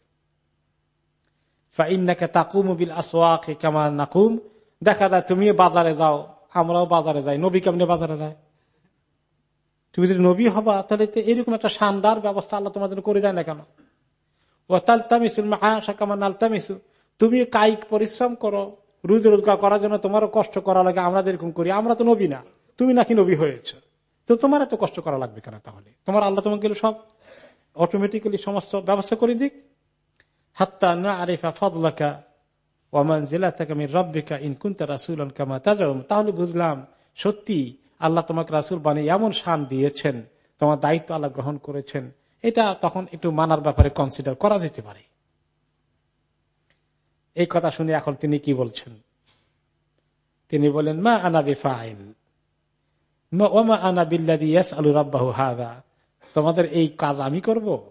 নাকুম। দেখা যায় তুমি বাজারে যাও, আমরাও বাজারে যাই। নবী কেমনে বাজারে যায়? তুমি যদি নবী হবা, তাহলে এরকম একটা শানদার ব্যবস্থা আল্লাহ তোমার জন্য করে দেয় না কেন? ও আলতামিসু তুমি কায়িক পরিশ্রম করো রুজি রোজগার করার জন্য তোমারও কষ্ট করা লাগে, আমরা যেরকম করি, আমরা তো নবী না। তুমি নাকি নবী হয়েছ। তো তোমার এত কষ্ট করা লাগবে কেন তাহলে? তোমার আল্লাহ তোমাকে সব অটোমেটিক্যালি সমস্ত ব্যবস্থা করে দিক। হাত্তা না আরিফা ফদলাকা ওয়ামান জেলা থেকে আমি রব্বিকা ইনকুন্তা রাসুল কামা তাজাম তাহলে বুঝলাম, সত্যি আল্লাহ তোমাকে রাসুল বানিয়ে এমন শান দিয়েছেন, তোমার দায়িত্ব আল্লাহ গ্রহণ করেছেন। এটা তখন একটু মানার ব্যাপারে কনসিডার করা যেতে পারে। এই কথা শুনে এখন তিনি কি বলছেন? তিনি বলেন, মা আনা বেফাইল। ওমা আনা বিল্লাদি ইয়াস আলু রব্বাহু হাদা তোমাদের এই কাজ আমি করব?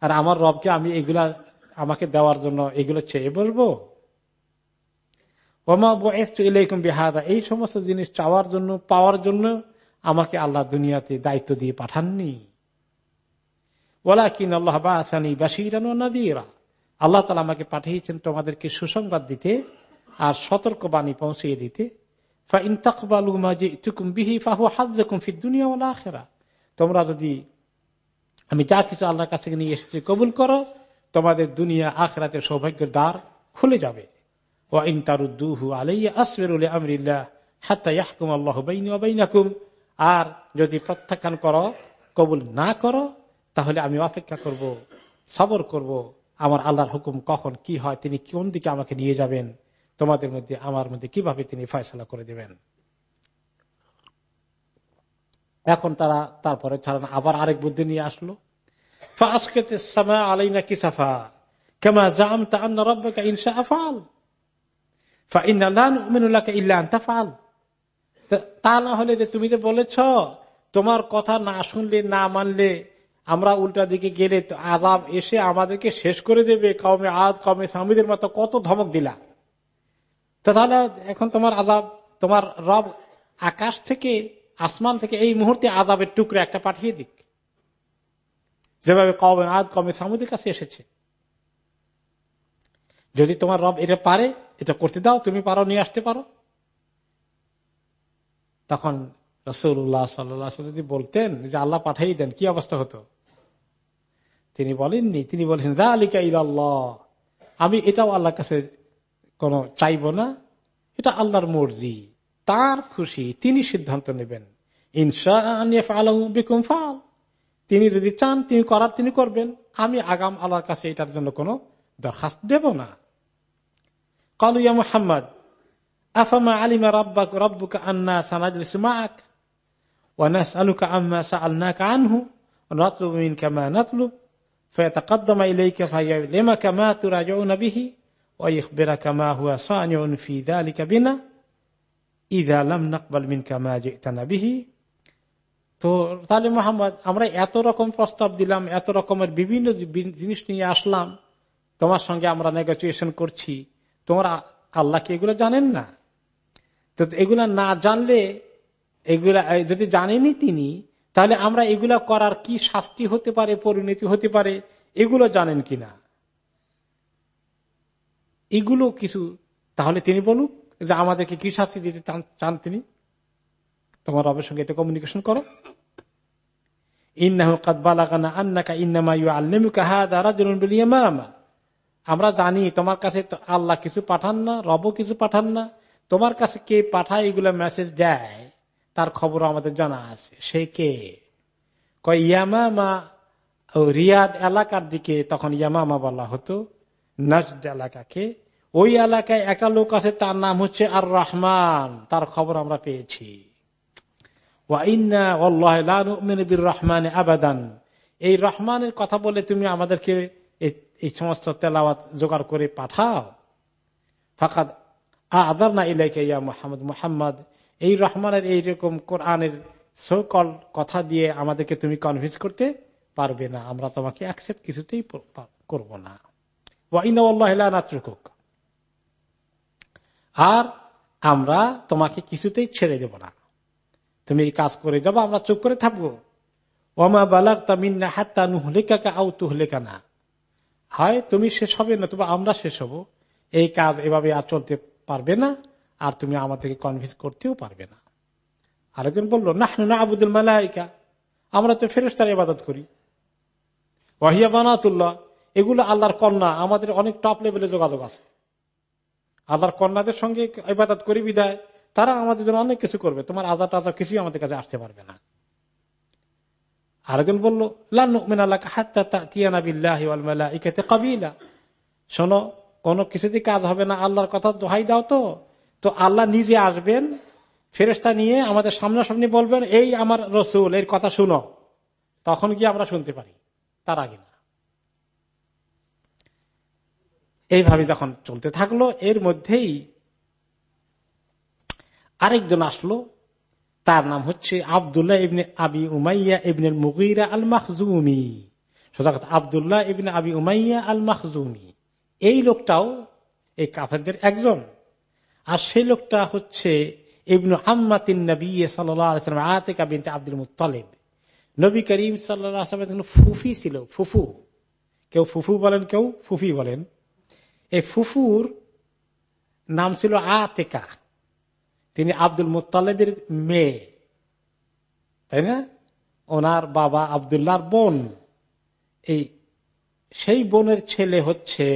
আর আমার রবকে আমি এগুলা আমাকে দেওয়ার জন্য এগুলো চেয়ে বলব? ওমা বিহাদা। এই সমস্ত জিনিস চাওয়ার জন্য, পাওয়ার জন্য আমাকে আল্লাহ দুনিয়াতে দায়িত্ব দিয়ে পাঠাননি। ওলা কিন আল্লাহ বাসানি বাসিরান নাদিরা। আল্লাহ তালা আমাকে পাঠিয়েছেন তোমাদেরকে সুসংবাদ দিতে আর সতর্ক বাণী পৌঁছিয়ে দিতে। তোমরা যদি আমি যা কিছু আল্লাহর কাছ থেকে নিয়ে এসেছি কবুল করো, তোমাদের দুনিয়া আখরাতে সৌভাগ্যের দ্বার খুলে যাবে। ও ইন আলাইয়া আসবের আমরিল্লাহ হাত্তা ইয়াহকুম আর যদি প্রত্যাখ্যান করো, কবুল না করো, তাহলে আমি অপেক্ষা করব, সবর করব। আমার আল্লাহর হুকুম কখন কি হয়, তিনি কোন দিকে আমাকে নিয়ে যাবেন, তোমাদের মধ্যে, আমার মধ্যে কীভাবে তিনি ফয়সলা করে দেবেন? এখন তারা তারপরে ছাড়া আবার আরেক বুদ্ধি নিয়ে আসলো। আলাইনা কিসাফা জাম তা তা না হলে যে তুমি যে বলেছ, তোমার কথা না শুনলে, না মানলে আমরা উল্টা দিকে গেলে আজাব এসে আমাদেরকে শেষ করে দেবে কমে আদ কমে স্বামীদের মতো কত ধমক দিলা। তাহলে এখন তোমার আজাব তোমার রব আকাশ থেকে, আসমান থেকে এই মুহূর্তে আজাবের টুকরে একটা পাঠিয়ে দিক। যেভাবে কমে আদ কমে সামুদের কাছে এসেছে। যদি তোমার রব এটা পারে, এটা করতে দাও, তুমি পারো, নিয়ে আসতে পারো। তখন রসুল্লাহ সাল্লাহ যদি বলতেন যে আল্লাহ পাঠাই দেন, কি অবস্থা হতো? তিনি বলেননি, তিনি বলেছেন দা আলিকা ইল্লাহ আমি এটাও আল্লাহর কাছে কোন চাইব না, এটা আল্লাহর মর্জি। তার খুশি তিনি সিদ্ধান্ত নেবেন। ফাল। তিনি যদি চান, তিনি করার তিনি করবেন। আমি আগাম আল্লাহর কাছে এটার জন্য কোন দরখাস্ত দেব না। কলুয়া মুহাম্মদ, আফামা আলিমা রব্বাক, রব্বুকা আন্না মাক ونسألك عما سألناك عنه ونطلب منك ما نطلب فيتقدم إليك فيعلمك ما تراجعون به ويخبرك ما هو صانع في ذلك بنا إذا لم نقبل منك ما جئتنا به তো তাহলে মোহাম্মদ আমরা এত রকম প্রস্তাব দিলাম এত রকমের বিভিন্ন জিনিস নিয়ে আসলাম তোমার সঙ্গে আমরা নেগোসিয়েশন করছি তোমরা আল্লাহ কি এগুলো জানেন না তো এগুলা না জানলে এগুলা যদি জানেনি তিনি, তাহলে আমরা এগুলা করার কি শাস্তি হতে পারে, পরিণতি হতে পারে, এগুলো জানেন কিনা? এগুলো কিছু, তাহলে তিনি বলুক যে আমাদেরকে কি শাস্তি দিতে চান তিনি? তোমার রবের সঙ্গে এটা কমিউনিকেশন করো। আমরা জানি তোমার কাছে আল্লাহ কিছু পাঠান না রব কিছু পাঠান না। তোমার কাছে কে পাঠায় এগুলো মেসেজ দেয়? তার খবর আমাদের জানা আছে। সে কে? ইয়ামামা রিয়াদ এলাকার দিকে তখন ইয়ামামা বলা হতো, নজদ এলাকাকে। ওই এলাকায় একটা লোক আছে, তার নাম হচ্ছে আর রহমান তার খবর আমরা পেয়েছি। আবাদান। এই রহমানের কথা বলে তুমি আমাদেরকে এই সমস্ত তেলাওয়াত জোগাড় করে পাঠাও। ফাঁকাত আদার না ইলাইকে ইয়া মোহাম্মদ। মোহাম্মদ এই রহমানের এইরকম কোরআনের সকল কথা দিয়ে আমাদেরকে তুমি কনভিন্স করতে পারবে না। আমরা তোমাকে অ্যাকসেপ্ট কিছুতেই করব না। আর আমরা তোমাকে কিছুতেই ছেড়ে দেব না। তুমি এই কাজ করে যাব, আমরা চুপ করে থাকব। ওমা বালাক তামিন্না হাত্তা নুহলেকা আউ তুহলেকা না হয় তুমি শেষ হবে না আমরা শেষ হব। এই কাজ এভাবে আর চলতে পারবে না। আর তুমি আমাদেরকে কনভিন্স করতেও পারবে না। আরেকজন বলল না না আবুদুল মালাইকা, আমরা তো ফেরেস্তার ইবাদত করি। ওয়াহিয়া বানাতুল্লাহ, এগুলো আল্লাহর কন্যা, আমাদের অনেক টপ লেভেলে যোগাযোগ আছে। আল্লাহর কন্যাদের সঙ্গে ইবাদত করি বিদায়, তারা আমাদের জন্য অনেক কিছু করবে, তোমার আজাদ টাজার কিছুই আমাদের কাছে আসতে পারবে না। আরেকজন বলল কাবিলা। শোনো, কোন কিছুতেই কাজ হবে না, আল্লাহর কথা দোহাই দাও তো। তো আল্লাহ নিজে আসবেন ফেরেস্তা নিয়ে আমাদের সামনাসামনি বলবেন, এই আমার রসুল, এর কথা শুনো। তখন কি আমরা শুনতে পারি, তার আগে না। এইভাবে যখন চলতে থাকল, এর মধ্যেই আরেকজন আসলো, তার নাম হচ্ছে আবদুল্লাহ ইবনে আবি উমাইয়া ইবনের মুগিরা আল মাহজুমি সোজা কথা, আবদুল্লাহ ইবনে আবি উমাইয়া আল মাহজুমি এই লোকটাও এই কাফেরদের একজন। আর সেই লোকটা হচ্ছে ইবনু আম্মাতিন আব্দুল মুতালেব নবী করিম সাল্লাম ফুফি ছিল, ফুফু। কেউ ফুফু বলেন, কেউ ফুফি বলেন। এই ফুফুর নাম ছিল আতেকা। তিনি আব্দুল মুতালেবের মেয়ে। তাই না? ওনার বাবা আবদুল্লাহর বোন। এই সেই বোনের ছেলে হচ্ছে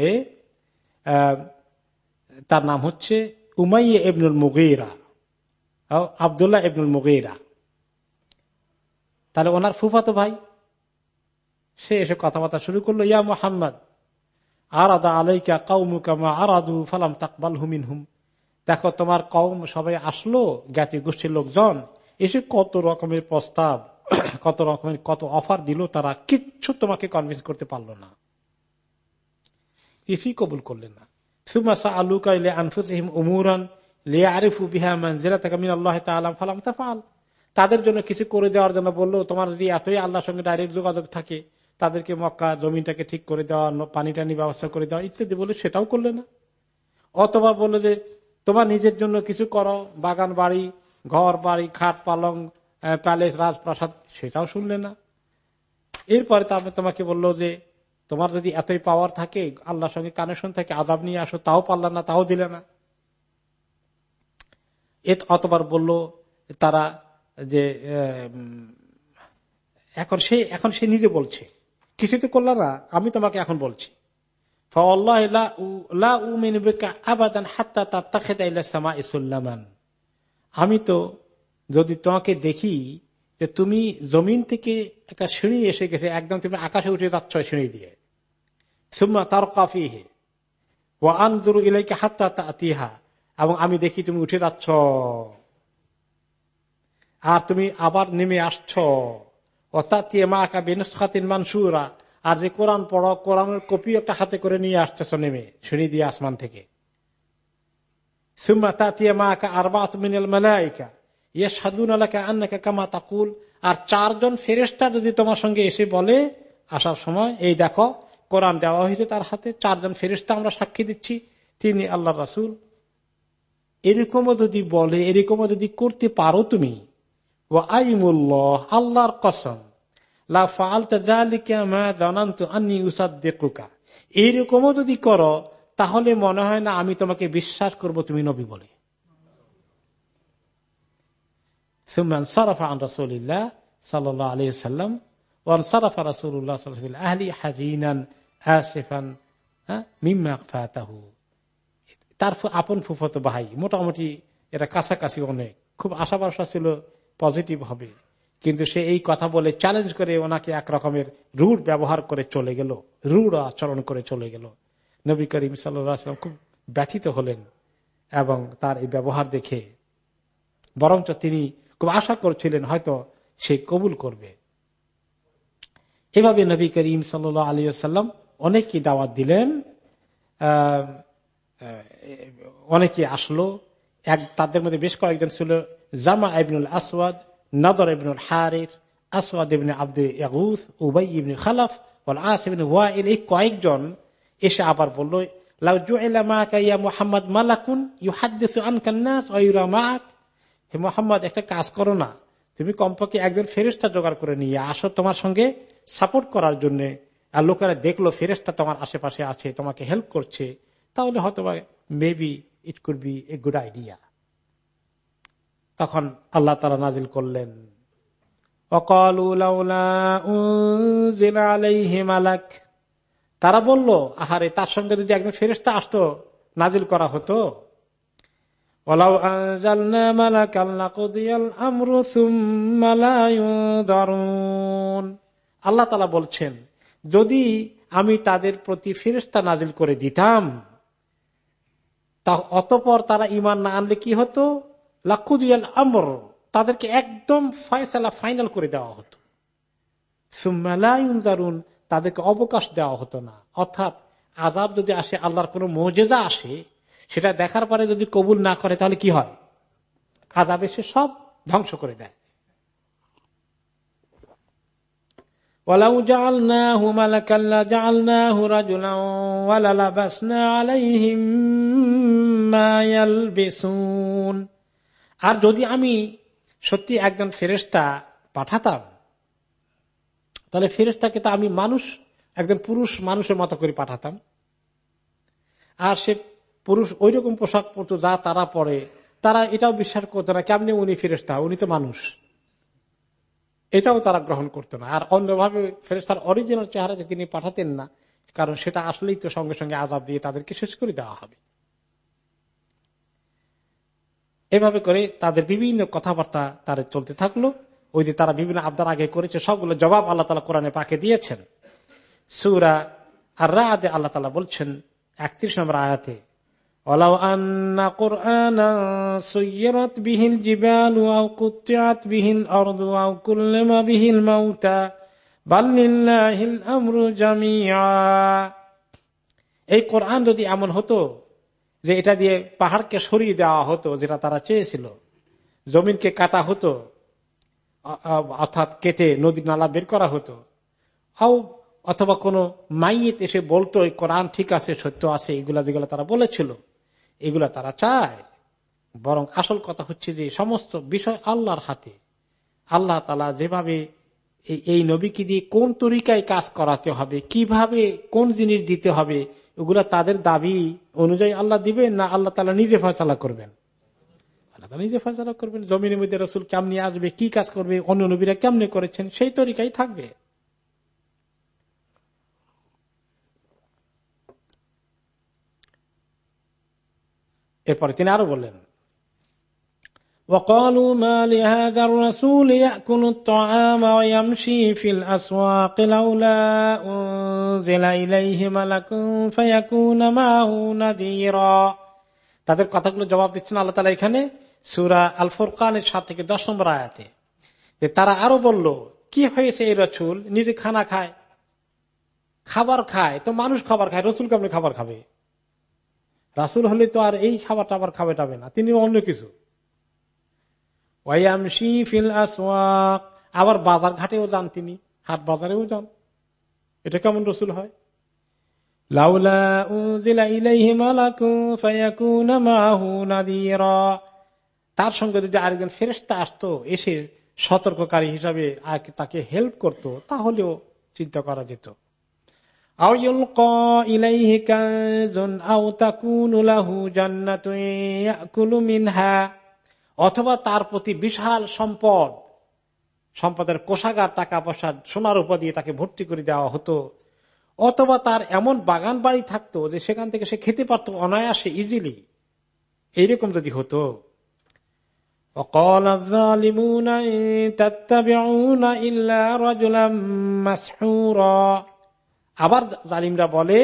তার নাম হচ্ছে উমাইয়া এবনুল মুগেরা আবদুল্লাহ এবনুল মুগেরা তাহলে ওনার ফুফাতো ভাই। সে এসে কথাবার্তা শুরু করল, ইয়া মোহাম্মদ, আরাদা আলাইকা কাউমুকামা আরাদু ফালাম তাকবাল হুমিন হুম দেখো, তোমার কম সবাই আসলো, জ্ঞাতি গোষ্ঠীর লোকজন, এসে কত রকমের প্রস্তাব, কত রকমের, কত অফার দিল, তারা কিচ্ছু তোমাকে কনভিন্স করতে পারল না। কিছুই কবুল করলেন না। আলু কাইলে উমুরান তাদের জন্য কিছু করে দেওয়ার জন্য বলল, তোমার যদি এতই আল্লাহর সঙ্গে ডাইরেক্ট যোগাযোগ থাকে, তাদেরকে মক্কা জমিটাকে ঠিক করে দেওয়া পানি টানি ব্যবস্থা করে দেওয়া, ইত্যাদি বলে সেটাও করলে না। অথবা বলল যে, তোমার নিজের জন্য কিছু করো, বাগান বাড়ি, ঘর বাড়ি, খাট পালং প্যালেস, রাজপ্রাসাদ, সেটাও শুনলে না। এরপরে তারপরে তোমাকে বলল যে তোমার যদি এতই পাওয়ার থাকে, আল্লাহর সঙ্গে কানেকশন থাকে আজাব নিয়ে আসো, তাও পারল না, তাও দিলে না। এ অতবার বলল তারা যে এখন সে এখন সে নিজে বলছে। কিছু তো করল না, আমি তোমাকে এখন বলছি। আমি তো যদি তোমাকে দেখি যে তুমি জমিন থেকে একটা সিঁড়ি এসে গেছে, একদম তুমি আকাশে উঠে যাচ্ছ সিঁড়ি দিয়ে। সুম্মা তার কাফি হে ও আন্দুর ইলাইকে হাত্তা তাতিহা, এবং আমি দেখি তুমি উঠে যাচ্ছ। আর তুমি আবার নেমে আসছ। ও তাতিয়ে মা আঁকা বেনুসখাতিন মানসুরা, আর যে কোরআন পড়ো, কোরআনের কপি একটা হাতে করে নিয়ে আসতেছ নেমে, সিঁড়ি দিয়ে আসমান থেকে। সুম্মা তাতিয়ে মা আঁকা আর বা মিনাল মালাইকা আলাকা আন্নাকা কামা তাকুল। আর চারজন ফেরেস্তা যদি তোমার সঙ্গে এসে বলে, আসার সময়, এই দেখো, কোরআন দেওয়া হয়েছে তার হাতে, চারজন ফেরিস্তা আমরা সাক্ষী দিচ্ছি, তিনি আল্লাহ রাসুল। এরকমও যদি বলে, এরকমও যদি করতে পারো তুমি ও আইমুল্লাহ, আল্লাহর কসম এইরকমও যদি করো, তাহলে মনে হয় না আমি তোমাকে বিশ্বাস করব তুমি নবী বলে। সুমান সরফা রসুল্লাহ সাল্লাহ আলী সাল্লাম ওয়ান সরফা রসুল্লাহ আহলি মিম্মা ফাতাহু তার আপন ফুফত ভাই, মোটামুটি এটা কাছাকাছি অনেক। খুব আশা ভরসা ছিল পজিটিভ হবে। কিন্তু সে এই কথা বলে চ্যালেঞ্জ করে ওনাকে এক রকমের ব্যবহার করে চলে গেল রুড আচরণ করে চলে গেল। নবী করিম সাল্লাম খুব ব্যথিত হলেন এবং তার এই ব্যবহার দেখে। বরঞ্চ তিনি খুব আশা করছিলেন হয়তো সে কবুল করবে। এভাবে নবী করিম সাল আলী সাল্লাম অনেককে দাওয়াত দিলেন। অনেকে আসলো। এক, তাদের মধ্যে বেশ কয়েকজন ছিল। জামা ইবনুল আসওয়াদ, নদর ইবনুল হারিফ আসওয়াদ ইবনে আব্দুল ইয়াগুস, উবাই ইবনে খালাফ ওয়াইল, এই কয়েকজন এসে আবার বলল মালাকুন ইউ হাদিস আনকান্নাস হে মোহাম্মদ, একটা কাজ করো না। তুমি কমপক্ষে একজন ফেরেস্তা জোগাড় করে নিয়ে আসো তোমার সঙ্গে সাপোর্ট করার জন্য। আর লোকেরা দেখল ফেরেস্তা তোমার আশেপাশে আছে, তোমাকে হেল্প করছে, তাহলে হয়তো maybe it could be a good idea তখন আল্লাহ তালা নাজিল করলেন। তারা বলল, আহারে তার সঙ্গে যদি একজন ফেরিস্তা আসতো নাজিল করা হতো? আল্লাহ তালা বলছেন, যদি আমি তাদের প্রতি ফেরিস্তা নাজিল করে দিতাম, তা অতপর তারা ইমান না আনলে কি হতো? লাকুদিয়াল আমর, তাদেরকে একদম ফয়সালা ফাইনাল করে দেওয়া হতো। দারুণ তাদেরকে অবকাশ দেওয়া হতো না। অর্থাৎ আজাব যদি আসে, আল্লাহর কোন মজেজা আসে সেটা দেখার পরে যদি কবুল না করে, তাহলে কি হয়? আজাবে সে সব ধ্বংস করে দেয়। আর যদি আমি সত্যি একজন ফেরেস্তা পাঠাতাম, তাহলে ফেরেস্তাকে তো আমি মানুষ, একজন পুরুষ মানুষের মতো করে পাঠাতাম। আর সে পুরুষ ওই রকম পোশাক পরতো যা তারা পরে। তারা এটাও বিশ্বাস করতো না, কেমনি উনি ফেরেস্তা উনি তো মানুষ। এটাও তারা গ্রহণ করতো না। আর অন্যভাবে ফেরেস্তার অরিজিনাল চেহারাকে তিনি পাঠাতেন না, কারণ সেটা আসলেই তো সঙ্গে সঙ্গে আজাব দিয়ে তাদেরকে শেষ করে দেওয়া হবে। এভাবে করে তাদের বিভিন্ন কথাবার্তা তার চলতে থাকল। ওই যে তারা বিভিন্ন আবদার আগে করেছে, সবগুলো জবাব আল্লাহ তালা কোরআনে পাকে দিয়েছেন। সুরা আর রাতে আল্লাহ তালা বলছেন একত্রিশ নম্বর আয়াতে এই কোরআন যদি এমন হতো যে এটা দিয়ে পাহাড়কে সরিয়ে দেওয়া হতো যেটা তারা চেয়েছিল, জমিনকে কাটা হতো অর্থাৎ কেটে নদী নালা বের করা হতো অথবা কোনো মাইয়েত এসে বলতো, এই কোরআন ঠিক আছে, সত্য আছে, এগুলা যেগুলো তারা বলেছিল। এগুলা তারা চায়। বরং আসল কথা হচ্ছে যে, সমস্ত বিষয় আল্লাহর হাতে। আল্লাহ তালা যেভাবে এই নবীকে দিয়ে কোন তরিকায় কাজ করাতে হবে, কীভাবে কোন জিনিস দিতে হবে ওগুলা তাদের দাবি অনুযায়ী আল্লাহ দিবেন না আল্লাহ তালা নিজে ফয়সালা করবেন? নিজে ফয়সালা করবেন। জমিনের মধ্যে রসুল কেমনি আসবে, কি কাজ করবে, অন্য নবীরা কেমনে করেছেন, সেই তরিকাই থাকবে। এরপরে তিনি আরো বললেন وقالوا ما لهذا الرسول يأكل الطعام ويمشي في الأسواق لولا أنزل إليه ملك فيكون معه نذيرا তাদের কথাগুলো জবাব দিচ্ছেন আল্লাহ তালা এখানে সুরা আল ফুরকানের সাত থেকে দশ নম্বর আয়াতে যে তারা আরো বলল কি হয়েছে এই রসুল নিজে খানা খায় খাবার খায় তো মানুষ খাবার খায় রসুল কেমন খাবার খাবে রাসুল হলে তো আর এই খাবার টাবার খাবে টাবে না, তিনি অন্য কিছু। ফিল আবার বাজার ঘাটেও যান তিনি, হাট বাজারেও যান। এটা কেমন রসুল হয়? তার সঙ্গে যদি আরেকজন ফেরেস্তা আসতো, এসে সতর্ককারী হিসাবে তাকে হেল্প করত, তাহলেও চিন্তা করা যেত। অথবা তার প্রতি বিশাল সম্পদ, সম্পদের কোষাগার টাকা পয়সা সোনার উপর দিয়ে তাকে ভর্তি করে দেওয়া হতো। অথবা তার এমন বাগান বাড়ি থাকতো যে সেখান থেকে সে খেতে পারতো অনায়াসে ইজিলি এইরকম যদি হতো। আবার জালিমরা বলে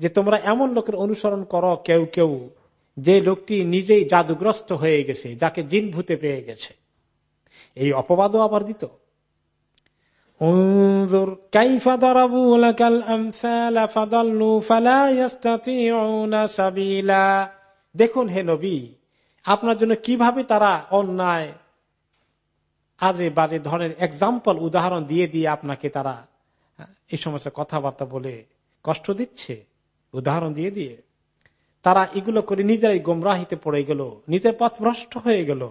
যে তোমরা এমন লোকের অনুসরণ করো কেউ কেউ যে লোকটি নিজেই জাদুগ্রস্ত হয়ে গেছে, যাকে জিন ভূতে পেয়ে গেছে। এই অপবাদও আবার দিত। দেখুন হে নবী, আপনার জন্য কীভাবে তারা অন্যায়, আজে বাজে ধরনের এক্সাম্পল উদাহরণ দিয়ে দিয়ে আপনাকে তারা এই সমস্ত কথাবার্তা বলে কষ্ট দিচ্ছে, উদাহরণ দিয়ে দিয়ে। তারা এগুলো করে নিজেরাই গোমরাহিতে পড়ে গেল, নিজের পথ ভ্রষ্ট হয়ে গেল।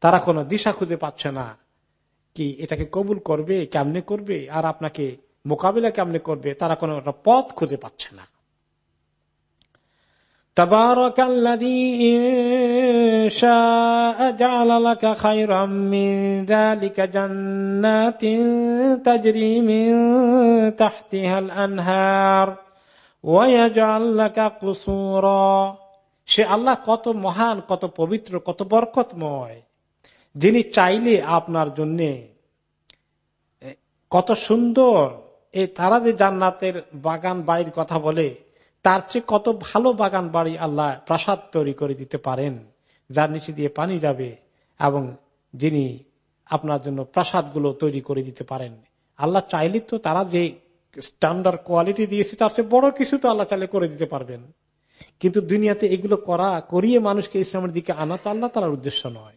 তারা কোনো দিশা খুঁজে পাচ্ছে না কি এটাকে কবুল করবে, কেমনে করবে, আর আপনাকে মোকাবিলা কেমনে করবে, তারা কোনো পথ খুঁজে পাচ্ছে না। تبارك الذي إن شاء جعل لك خيرا من ذلك جنات تجري من تحتها الأنهار ويجعل لك قصورا সে আল্লাহ কত মহান কত পবিত্র কত বরকতময় যিনি চাইলে আপনার জন্য কত সুন্দর এই তারা যে জান্নাতের বাগান বাড়ির কথা বলে তার চেয়ে কত ভালো বাগান বাড়ি আল্লাহ প্রাসাদ তৈরি করে দিতে পারেন, যার নিচে দিয়ে পানি যাবে এবং যিনি আপনার জন্য প্রাসাদগুলো তৈরি করে দিতে পারেন। আল্লাহ চাইলে তো তারা যে স্ট্যান্ডার্ড কোয়ালিটি দিয়েছে, তার চেয়ে বড় কিছু তো আল্লাহ চাইলে করে দিতে পারবেন। কিন্তু দুনিয়াতে এগুলো করা, করিয়ে মানুষকে ইসলামের দিকে আনা তো আল্লাহ তালার উদ্দেশ্য নয়।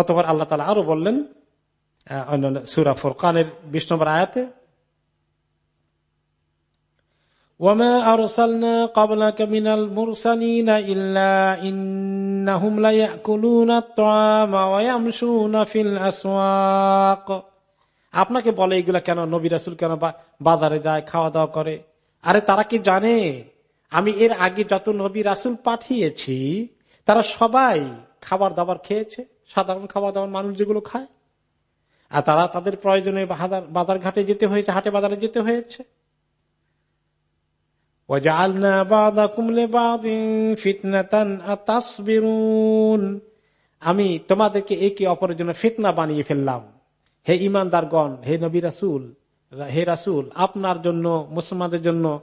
অতবার আল্লাহ তালা আরও বললেন সুরা ফোরকানের বিশ আয়াতে وما أرسلنا قبلك من المرسلين إلا إنهم ليأكلون الطعام ويمشون في الأسواق আপনাকে বলে এগুলা কেন নবী রাসুল কেন বাজারে যায় খাওয়া দাওয়া করে আরে তারা কি জানে আমি এর আগে যত নবী রাসুল পাঠিয়েছি তারা সবাই খাবার দাবার খেয়েছে সাধারণ খাবার দাবার মানুষ যেগুলো খায় আর তারা তাদের প্রয়োজনে বাজার ঘাটে যেতে হয়েছে হাটে বাজারে যেতে হয়েছে আমি তোমাদেরকে একে অপরের জন্য ফিতনা বানিয়ে ফেললাম। হে ইমানদারগণ, হে নবী রাসুল, হে রাসুল, আপনার জন্য, মুসলমানদের জন্য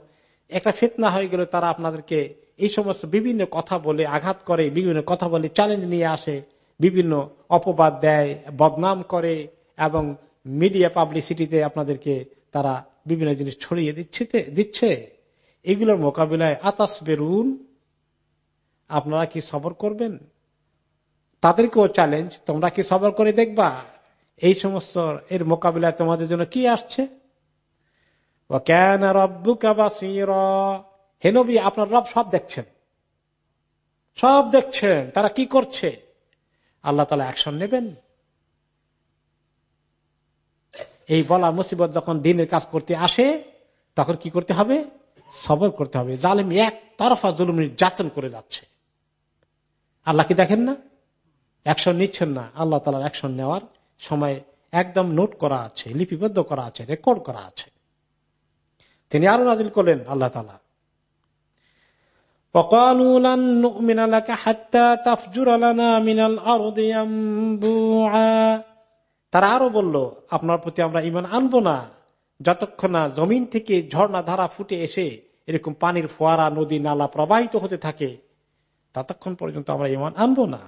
একটা ফিতনা হয়ে গেল, তারা আপনাদেরকে এই সমস্ত বিভিন্ন কথা বলে আঘাত করে, বিভিন্ন কথা বলে চ্যালেঞ্জ নিয়ে আসে, বিভিন্ন অপবাদ দেয়, বদনাম করে এবং মিডিয়া পাবলিসিটিতে আপনাদেরকে তারা বিভিন্ন জিনিস ছড়িয়ে দিচ্ছে দিচ্ছে। এগুলোর মোকাবিলায় আতাস বেরুন আপনারা কি সবর করবেন? তাদেরকেও চ্যালেঞ্জ তোমরা কি সবর করে দেখবা? এই সমস্ত এর মোকাবিলায় তোমাদের জন্য কি আসছে? হেনবি আপনার রব সব দেখছেন। সব দেখছেন। তারা কি করছে? আল্লাহ তালা অ্যাকশন নেবেন। এই বলা মুসিবত যখন দিনের কাজ করতে আসে, তখন কি করতে হবে? সবর করতে হবে। জালেম এক তরফা জুলুম নির্যাতন করে যাচ্ছে। আল্লাহ কি দেখেন না? অ্যাকশন নিচ্ছেন না। আল্লাহ তালার অ্যাকশন নেওয়ার সময় একদম নোট করা আছে, লিপিবদ্ধ করা আছে, রেকর্ড করা আছে। তিনি আরও নাজিল করলেন আল্লাহ তালা তারা আরও বলল, আপনার প্রতি আমরা ইমান আনব না। যতক্ষণ না জমিন থেকে ঝর্ণা ধারা ফুটে এসে এরকম পানির ফোয়ারা, নদী, নালা প্রবাহিত হতে থাকে, ততক্ষণ পর্যন্ত আমরা ইমান আনব না।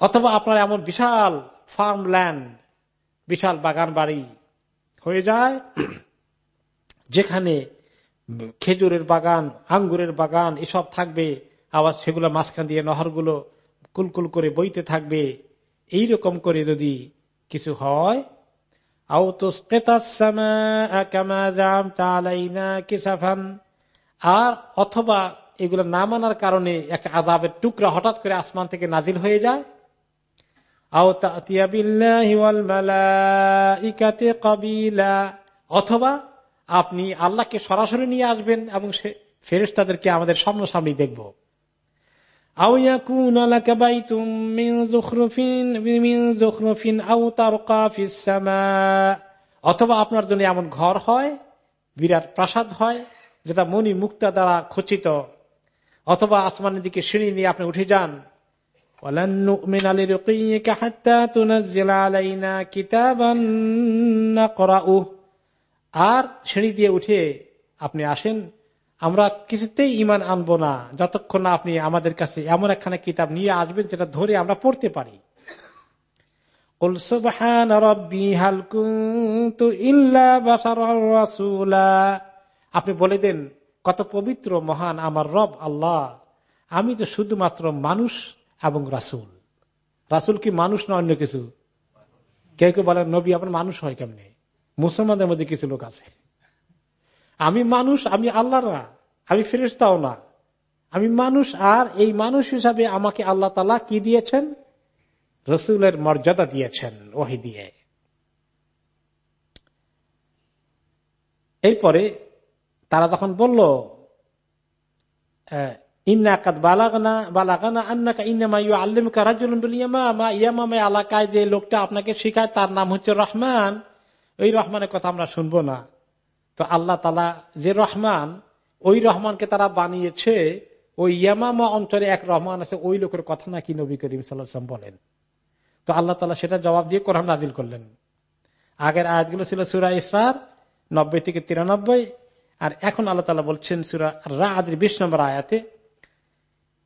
অথবা আপনার এমন বিশাল ফার্ম ল্যান্ড বিশাল বাগান বাড়ি হয়ে যায়, যেখানে খেজুরের বাগান, আঙ্গুরের বাগান, এসব থাকবে। আবার সেগুলো মাঝখান দিয়ে নহরগুলো কুলকুল করে বইতে থাকবে। এই রকম করে যদি কিছু হয়। আর অথবা এগুলো না মানার কারণে একটা আজাবের টুকরা হঠাৎ করে আসমান থেকে নাজিল হয়ে যায়। অথবা আপনি আল্লাহকে সরাসরি নিয়ে আসবেন এবং ফেরেস তাদেরকে আমাদের সামনাসামনি দেখব। অথবা আপনার জন্য এমন ঘর হয়, বিরাট প্রাসাদ হয়, যেটা মনি মুক্তা দ্বারা খচিত। অথবা আসমানের দিকে সিঁড়ি নিয়ে আপনি উঠে যান। আর সিঁড়ি দিয়ে উঠে আপনি আসেন। আমরা কিছুতেই ইমান আনব না। যতক্ষণ না আপনি আমাদের কাছে এমন একখানা কিতাব নিয়ে আসবেন যেটা ধরে আমরা পড়তে পারি। আপনি বলে দেন, কত পবিত্র, মহান আমার রব আল্লাহ। আমি তো শুধুমাত্র মানুষ এবং রাসুল। রাসুল কি মানুষ না অন্য কিছু? কেউ কেউ বলেন, নবী আপনার মানুষ হয় কেমনে? মুসলমানদের মধ্যে কিছু লোক আছে। আমি মানুষ, আমি আল্লাহ না, আমি ফেরেস্তাও না। আমি মানুষ, আর এই মানুষ হিসাবে আমাকে আল্লাহ তালা কি দিয়েছেন? রসুলের মর্যাদা দিয়েছেন, ওহি দিয়ে। এরপরে তারা যখন বলল এলাকায় যে লোকটা আপনাকে শিখায়, তার নাম হচ্ছে রহমান। ওই রহমানের কথা আমরা শুনব না। তো আল্লাহ তালা যে রহমান, ওই রহমানকে তারা বানিয়েছে, ওই ইয়ামামা অঞ্চলে এক রহমান আছে, ওই লোকের কথা নাকি নবী করিম সাল্লাম বলেন। তো আল্লাহ তালা সেটা জবাব দিয়ে কোরআন নাজিল করলেন। আগের আয়াতগুলো ছিল সুরা ইসরার নব্বই থেকে তিরানব্বই, আর এখন আল্লাহ তালা বলছেন সুরা রা রাদের বিশ নম্বর আয়াতে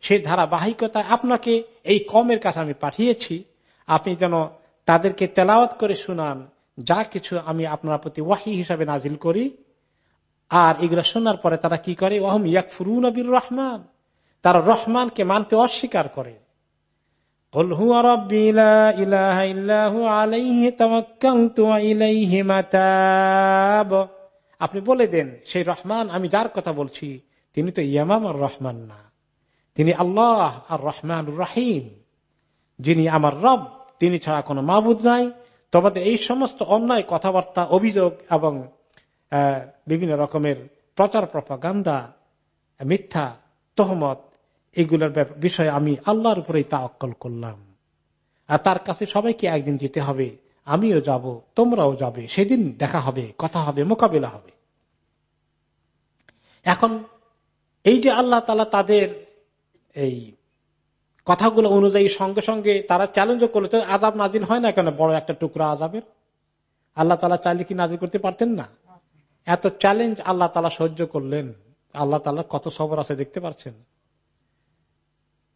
সেই ধারাবাহিকতায় আপনাকে এই কমের কাছে আমি পাঠিয়েছি। আপনি যেন তাদেরকে তেলাওয়াত করে শুনান, যা কিছু আমি আপনার প্রতি ওয়াহি হিসাবে নাজিল করি। আর এগুলো শোনার পরে তারা কি করে? ওহম ইয়াকফুরু নবীর রহমান তারা রহমানকে মানতে অস্বীকার করে। আপনি বলে দেন, সেই রহমান আমি যার কথা বলছি, তিনি তো ইয়ামাম রহমান না। তিনি আল্লাহ আর রহমান রাহিম। যিনি আমার রব, তিনি ছাড়া কোনো মাবুদ নাই। তোমাদের এই সমস্ত অন্যায়, কথাবার্তা, অভিযোগ এবং বিভিন্ন রকমের প্রচার প্রপাগান্ডা, মিথ্যা, তহমত, এগুলোর বিষয়ে আমি আল্লাহর উপরেই তা অক্কল করলাম। আর তার কাছে সবাইকে একদিন যেতে হবে, আমিও যাব, তোমরাও যাবে, সেদিন দেখা হবে, কথা হবে, মোকাবিলা হবে। এখন এই যে আল্লাহ তালা তাদের এই কথাগুলো অনুযায়ী সঙ্গে সঙ্গে তারা চ্যালেঞ্জ করল আজাব নাজিল হয় না কেন? বড় একটা টুকরা আজাবের আল্লাহ তালা চাইলে কি নাজিল করতে পারতেন না? এত চ্যালেঞ্জ আল্লাহ তালা সহ্য করলেন। আল্লাহ তালা কত সবর আছে দেখতে পাচ্ছেন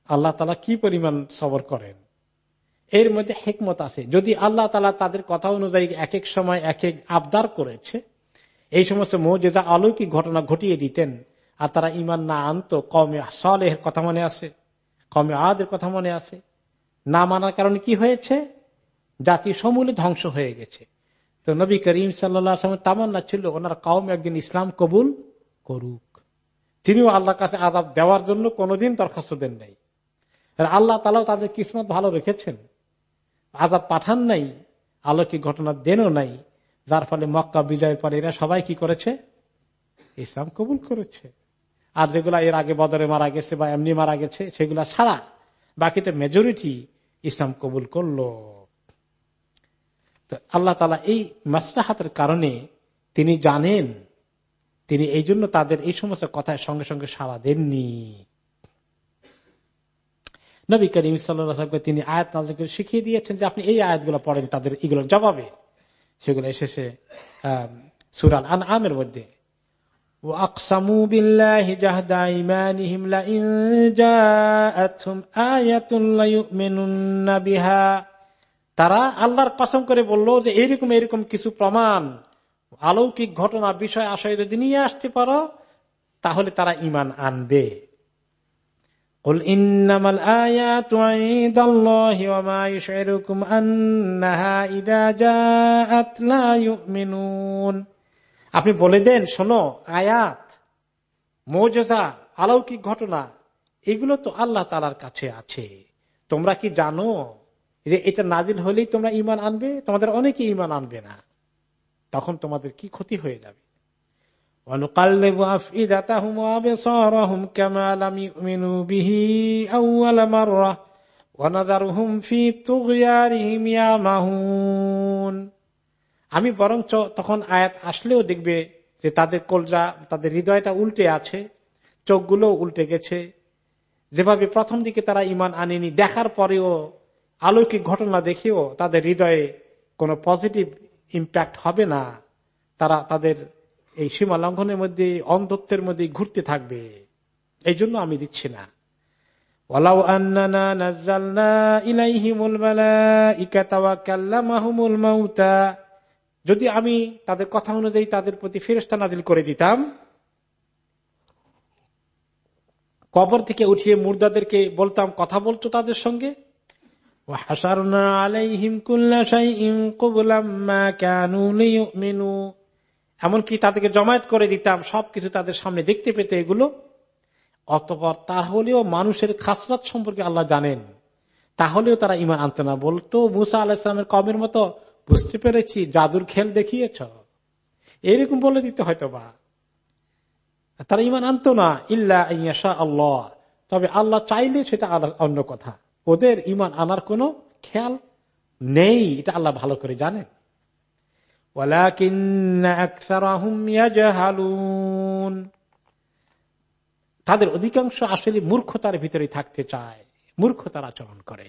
আল্লাহ তালা কি পরিমাণ সবর করেন? এর মধ্যে হেকমত আছে। যদি আল্লাহ তালা তাদের কথা অনুযায়ী এক এক সময় এক এক আবদার করেছে, এই সমস্ত মৌজেজা অলৌকিক ঘটনা ঘটিয়ে দিতেন আর তারা ইমান না আনতো কমে সলের কথা মনে আছে কমে আদের কথা মনে আছে। না মানার কারণে কি হয়েছে? জাতি সমূলে ধ্বংস হয়ে গেছে। তো নবী করিম সাল্লাম তামান্না ছিল, ওনার কম একদিন ইসলাম কবুল করুক। তিনিও আল্লাহ কাছে আদাব দেওয়ার জন্য কোনোদিন দরখাস্ত দেন নাই। আল্লাহ তালাও তাদের কিসমত ভালো রেখেছেন। আজাব পাঠান নাই, আলোকিক ঘটনা দেনও নাই, যার ফলে মক্কা বিজয়ের পরে এরা সবাই কি করেছে? ইসলাম কবুল করেছে। আর যেগুলা এর আগে বদরে মারা গেছে বা এমনি মারা গেছে, সেগুলা ছাড়া বাকিতে মেজরিটি ইসলাম কবুল করল। আল্লাহ তালা এই মাসলাহাতের কারণে তিনি জানেন, তিনি এই জন্য তাদের এই সমস্ত কথায় সঙ্গে সঙ্গে সাড়া দেননি। নবী করিম সাল্লামকে তিনি আয়াত নাজকে শিখিয়ে দিয়েছেন যে আপনি এই আয়াতগুলো পড়েন, তাদের এগুলোর জবাবে। সেগুলো এসেছে সুরাল আন আমের মধ্যে। واقسموا بالله جهد ايمانهم لئن جاءتهم آية ليؤمنن بها তারা আল্লাহর কসম করে বলল যে এরকম এরকম কিছু প্রমাণ অলৌকিক ঘটনা বিষয় আশয় যদি নিয়ে আসতে পারো তাহলে তারা ইমান আনবে قل আপনি বলে দেন, শোনো, আয়াত মৌজা আলৌকিক ঘটনা, এগুলো তো আল্লাহ তালার কাছে আছে। তোমরা কি জানো যে এটা নাজিল হলেই তোমরা ইমান আনবে? তোমাদের অনেকে ইমান আনবে না। তখন তোমাদের কি ক্ষতি হয়ে যাবে? আমি বরঞ্চ তখন আয়াত আসলেও দেখবে যে তাদের কলজা তাদের হৃদয়টা উল্টে আছে, চোখগুলো উল্টে গেছে। যেভাবে প্রথম দিকে তারা ইমান আনেনি, দেখার পরেও আলৌকিক ঘটনা দেখেও তাদের হৃদয়ে কোনো পজিটিভ ইম্প্যাক্ট হবে না। তারা তাদের এই সীমা লঙ্ঘনের মধ্যে, অন্ধত্বের মধ্যে ঘুরতে থাকবে। এই জন্য আমি দিচ্ছি না। যদি আমি তাদের কথা অনুযায়ী তাদের প্রতি ফেরস্তা নাজিল করে দিতাম, কবর থেকে উঠিয়ে মুর্দাদেরকে বলতাম, কথা বলতো তাদের সঙ্গে? এমনকি তাদেরকে জমায়েত করে দিতাম, সবকিছু তাদের সামনে দেখতে পেতে এগুলো। অতপর তাহলেও মানুষের খাসরাত সম্পর্কে আল্লাহ জানেন। তাহলেও তারা ইমান আনতে না বলতো। মুসা আল্লাহ ইসলামের কমের মতো বুঝতে পেরেছি, জাদুর খেল দেখিয়েছ। এরকম বলে দিতে হয়তো বা তারা ইমান আনতো না, ইল্লা আল্লাহ। তবে আল্লাহ চাইলে সেটা অন্য কথা। ওদের ইমান আনার কোনো খেয়াল নেই, এটা আল্লাহ ভালো করে জানেন। তাদের অধিকাংশ আসলে মূর্খতার ভিতরে থাকতে চায়, মূর্খতার আচরণ করে।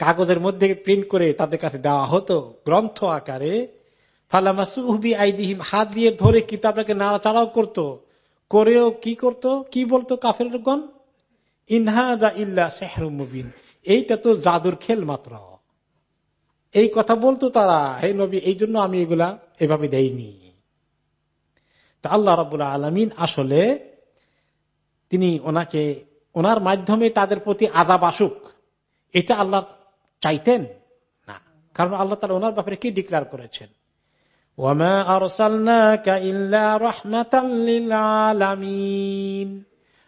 কাগজের মধ্যে প্রিন্ট করে তাদের কাছে দেওয়া হতো গ্রন্থ আকারে। ফালামাসুহবি আইদিহিম, হাত দিয়ে ধরে কিতাবটাকে নাড়াচাড়াও করত। করেও কি করত? কি বলতো কাফের গণ ইনহাদা ইল্লা মুবিন। এইটা তো জাদুর খেল মাত্র। এই কথা বলতো তারা, হে নবী, এই জন্য আমি এগুলা এভাবে দেইনি। তা আল্লাহ রবুল্লা আলমিন আসলে তিনি ওনাকে, ওনার মাধ্যমে তাদের প্রতি আজাব আসুক। এটা আল্লাহ চাইতেন। না। কারণ আল্লাহ তালা ওনার ব্যাপারে কি ডিক্লার করেছেন?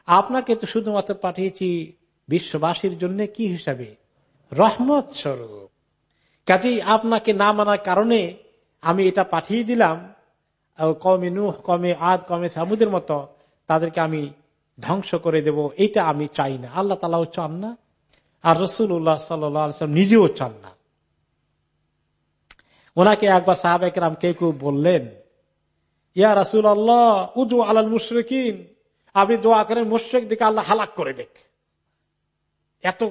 আপনাকে তো শুধুমাত্র পাঠিয়েছি বিশ্ববাসীর জন্য কি হিসাবে? রহমত স্বরূপ। কাজেই আপনাকে না মানার কারণে আমি এটা পাঠিয়ে দিলাম। কমে নুহ কমে আদ কমে সামুদের মতো তাদেরকে আমি ধ্বংস করে দেব এটা আমি চাই না। আল্লাহ তালাও চান না। আর রসুল উল্লাহ সাল্লাম নিজেও চান না। ওনাকে একবার সাহাবাহাম কে কেউ বললেন, ইয়া রাসুল আল্লাহ উদু আলাল মুশরেকিন। আপনি দোয়া করেন, মুশ্রেক দিকে আল্লাহ হালাক করে দেখ। এত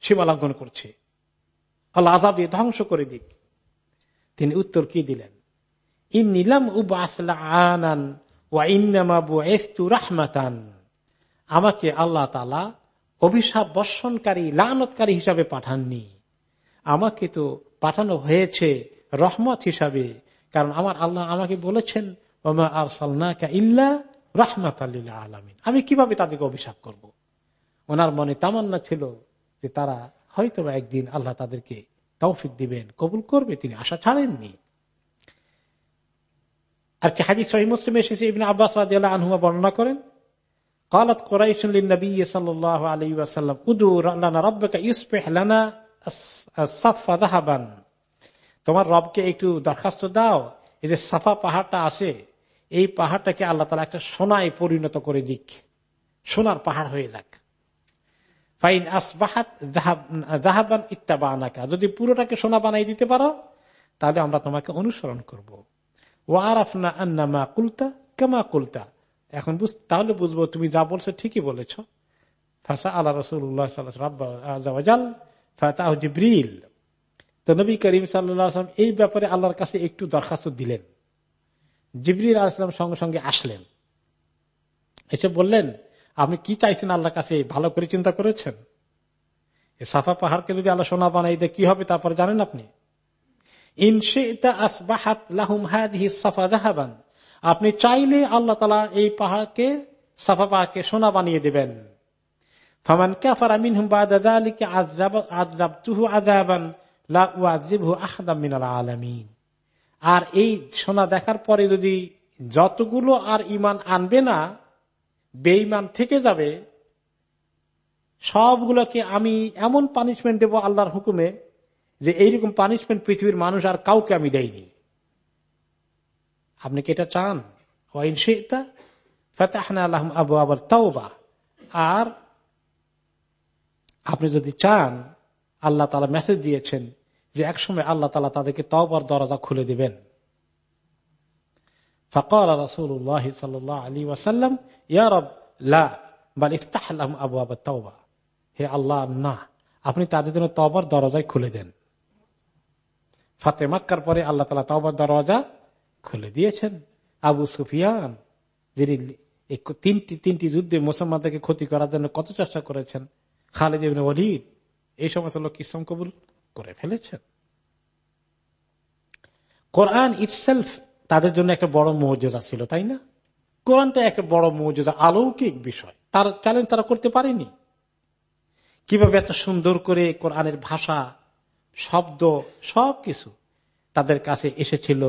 সীমালঙ্ঘন করছে। আল্লাহ আজাব দিয়ে ধ্বংস করে দিক। তিনি উত্তর কি দিলেন? ইন নিলাম আনান রাহমাতান। আমাকে আল্লাহ তালা অভিশাপ বর্ষণকারী, লানতকারী হিসাবে পাঠাননি। আমাকে তো পাঠানো হয়েছে রহমত হিসাবে, কারণ আমার আল্লাহ আমাকে বলেছেন ইল্লা রহমত আলমিন। আমি কীভাবে তাদেরকে অভিশাপ করব। ওনার মনে তামান্না ছিল যে তারা হয়তো একদিন আল্লাহ তাদেরকে তৌফিক দিবেন, কবুল করবে, তিনি আশা ছাড়েননি। আর কি হাজি সহি এসেছে, ইবিন আব্বাস আনহুমা বর্ণনা করেন قالت قريش للنبي صلى الله عليه وسلم ادعو لنا ربك يصبح لنا الصف ذهبا তোমার রবকে একটু দরখাস্ত দাও এই যে সাফা পাহাড়টা আছে এই পাহাড়টাকে আল্লাহ তালা একটা সোনায় পরিণত করে দিক সোনার পাহাড় হয়ে যাক ফাইন আসবাহাত দাহাবান ইত্তাবা আনাকা যদি পুরোটাকে সোনা বানাই দিতে পারো তাহলে আমরা তোমাকে অনুসরণ করবো ও আরাফনা আন্নামা কুলতা কেমা কুলতা এখন তাহলে বুঝব তুমি যা বলছো ঠিকই বলেছ। ফাঁসা আল্লাহ রসুল্লাহ জিব্রিল। তো নবী করিম সাল্লাম এই ব্যাপারে আল্লাহর কাছে একটু দরখাস্ত দিলেন। জিবরিল আলাহাম সঙ্গে সঙ্গে আসলেন। এসে বললেন, আপনি কি চাইছেন আল্লাহর কাছে? ভালো করে চিন্তা করেছেন? সাফা পাহাড়কে যদি আল্লাহ সোনা বানাই দেয়, কি হবে তারপর জানেন আপনি? আপনি চাইলে আল্লাহ তালা এই পাহাড়কে, সাফা পাহাড়কে সোনা বানিয়ে দেবেন। ফামান কাফার আমিন আদাবান আর এই সোনা দেখার পরে যদি যতগুলো আর ইমান আনবে না বেইমান থেকে যাবে, সবগুলোকে আমি এমন পানিশমেন্ট দেব আল্লাহর হুকুমে যে এইরকম পানিশমেন্ট পৃথিবীর মানুষ আর কাউকে আমি দেইনি। আপনি কি এটা চান? ওয়াইন শেতা আল্লাহম আবু আবার তাওবা আর আপনি যদি চান, আল্লাহ তালা মেসেজ দিয়েছেন যে একসময় আল্লাহ তালা তাদেরকে তওবার দরজা খুলে দিবেন। ফকর রসুল্লাহ সাল্লাহ আলী ওয়াসাল্লাম ইয়ারব লা আল্লাহম আবু আবার তাওবা হে আল্লাহ, না, আপনি তাদের জন্য তবার দরজায় খুলে দেন। ফাতে মাক্কার পরে আল্লাহ তালা তবার দরজা খুলে দিয়েছেন। আবু সুফিয়ান, যিনি তিনটি তিনটি যুদ্ধে মুসলমানদেরকে ক্ষতি করার জন্য কত চেষ্টা করেছেন, খালেদ ইবিন ওলিদ এই সমস্ত লোক ইসলাম কবুল করে ফেলেছেন? কোরআন ইটসেলফ তাদের জন্য একটা বড় মৌজা ছিল, তাই না? কোরআনটা একটা বড় মৌজা আলৌকিক বিষয়। তার চ্যালেঞ্জ তারা করতে পারেনি। কীভাবে এত সুন্দর করে কোরআনের ভাষা, শব্দ, সবকিছু তাদের কাছে এসেছিল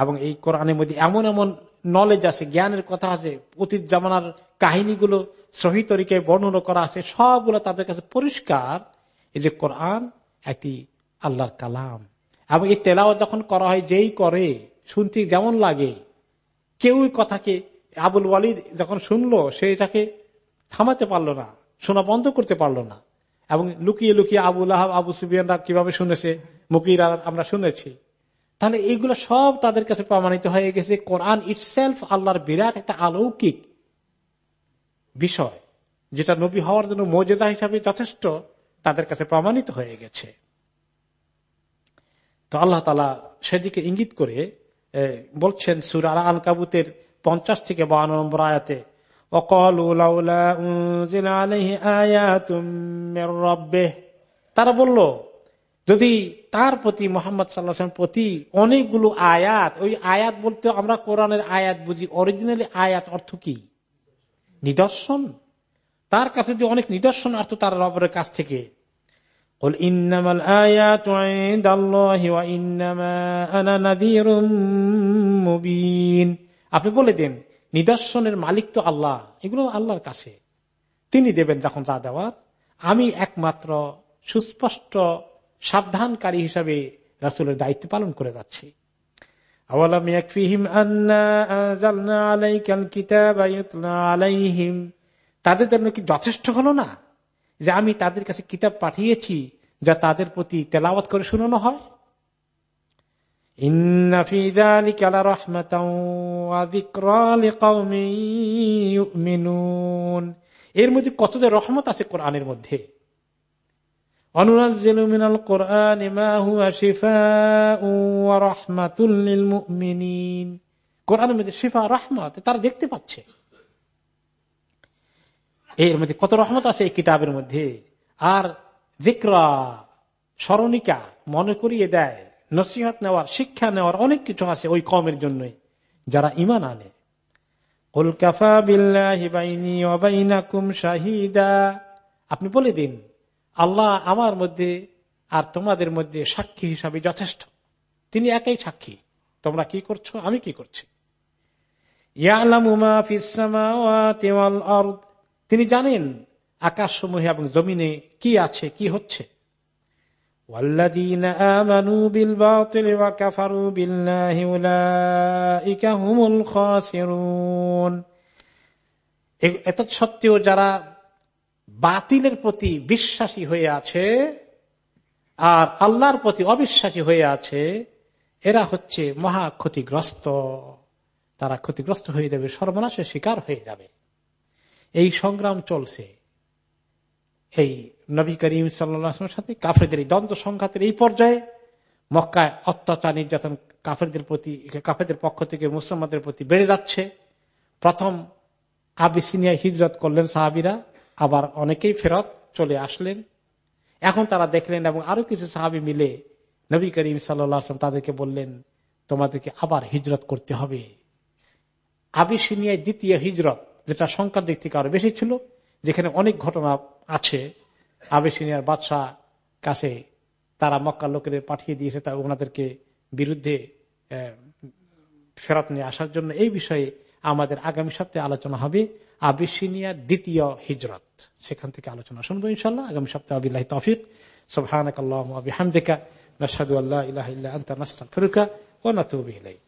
এবং এই কোরআনের মধ্যে এমন এমন নলেজ আছে, জ্ঞানের কথা আছে, অতীত জামানার কাহিনীগুলো সহি তরিকায় বর্ণনা করা আছে, সবগুলো তাদের কাছে পরিষ্কার। এই যে কোরআন একটি আল্লাহর কালাম। এবং এই তেলাও যখন করা হয়, যেই করে, শুনতে যেমন লাগে কেউ কথাকে আবুল ওয়ালিদ যখন শুনলো সেটাকে থামাতে পারল না, শোনা বন্ধ করতে পারল না। এবং লুকিয়ে লুকিয়ে আবুল আহাব আবু সুবিয়ানরা কীভাবে শুনেছে মুকির আমরা শুনেছি। তাহলে এইগুলো সব তাদের কাছে প্রমাণিত হয়ে গেছে কোরআন ইটসেলফ আল্লাহর বিরাট একটা আলৌকিক বিষয়, যেটা নবী হওয়ার জন্য মর্যাদা হিসাবে যথেষ্ট তাদের কাছে প্রমাণিত হয়ে গেছে। তো আল্লাহ তালা সেদিকে ইঙ্গিত করে বলছেন সুর আল আনকাবুতের পঞ্চাশ থেকে বান্ন নম্বর আয়াতে তারা বলল যদি তার প্রতি মোহাম্মদ সাল্লাহ প্রতি অনেকগুলো আয়াত, ওই আয়াত বলতে আমরা কোরআনের আয়াত বুঝি, অরিজিনালি আয়াত অর্থ কি? নিদর্শন? তার কাছে যে অনেক নিদর্শন অর্থ তার রবের কাছ থেকে আপনি বলে দেন, নিদর্শনের মালিক তো আল্লাহ, এগুলো আল্লাহর কাছে। তিনি দেবেন যখন যা দেওয়ার। আমি একমাত্র সুস্পষ্ট সাবধানকারী হিসাবে রাসুলের দায়িত্ব পালন করে যাচ্ছি। তাদের জন্য কি যথেষ্ট হলো না যে আমি তাদের কাছে কিতাব পাঠিয়েছি যা তাদের প্রতি তেলাওয়াত করে শুনানো হয়? এর মধ্যে কত যে রহমত আছে কোরআনের মধ্যে। অনুরাজিনাল কোরআন কোরআনের মধ্যে শিফা রহমত তারা দেখতে পাচ্ছে। এর মধ্যে কত রহমত আছে এই কিতাবের মধ্যে? আর জিক্রা স্মরণিকা মনে করিয়ে দেয়, নসিহত নেওয়ার, শিক্ষা নেওয়ার অনেক কিছু আছে ওই কমের জন্য যারা ইমান আনে। আপনি বলে দিন আল্লাহ আমার মধ্যে আর তোমাদের মধ্যে সাক্ষী হিসাবে যথেষ্ট। তিনি একাই সাক্ষী। তোমরা কি করছ? আমি কি করছি? তিনি জানেন আকাশ সমূহে এবং জমিনে কি আছে, কি হচ্ছে। এত সত্ত্বেও যারা বাতিলের প্রতি বিশ্বাসী হয়ে আছে আর আল্লাহর প্রতি অবিশ্বাসী হয়ে আছে, এরা হচ্ছে মহা ক্ষতিগ্রস্ত। তারা ক্ষতিগ্রস্ত হয়ে যাবে, সর্বনাশের শিকার হয়ে যাবে। এই সংগ্রাম চলছে। এই নবী করিম সাল্লামের সাথে কাফেরদের এই দ্বন্দ্ব সংঘাতের এই পর্যায়ে মক্কায় অত্যাচার নির্যাতন কাফেরদের প্রতি, কাফেরদের পক্ষ থেকে মুসলমানদের প্রতি বেড়ে যাচ্ছে। প্রথম আবিসিনিয়া হিজরত করলেন সাহাবিরা। আবার অনেকেই ফেরত চলে আসলেন। এখন তারা দেখলেন এবং আরও কিছু সাহাবি মিলে নবী করিম সাল্লাম তাদেরকে বললেন, তোমাদেরকে আবার হিজরত করতে হবে। আবিসিনিয়ায় দ্বিতীয় হিজরত, যেটা সংখ্যার দিক থেকে আরও বেশি ছিল, যেখানে অনেক ঘটনা আছে। আবেসিনিয়ার বাদশাহ কাছে তারা মক্কার লোকেদের পাঠিয়ে দিয়েছে, তা ওনাদেরকে বিরুদ্ধে ফেরত নিয়ে আসার জন্য। এই বিষয়ে আমাদের আগামী সপ্তাহে আলোচনা হবে আবিসিনিয়ার দ্বিতীয় হিজরত। সেখান থেকে আলোচনা শুনব ইনশাল্লাহ আগামী সপ্তাহে আবিল্লাহ তফিক। সুবহানাক আল্লাহুম্মা ওয়া বিহামদিকা। নাশহাদু আল্লা ইলাহা ইল্লা আনতা নাস্তাগফিরুকা ওয়া নাতুবু ইলাইক।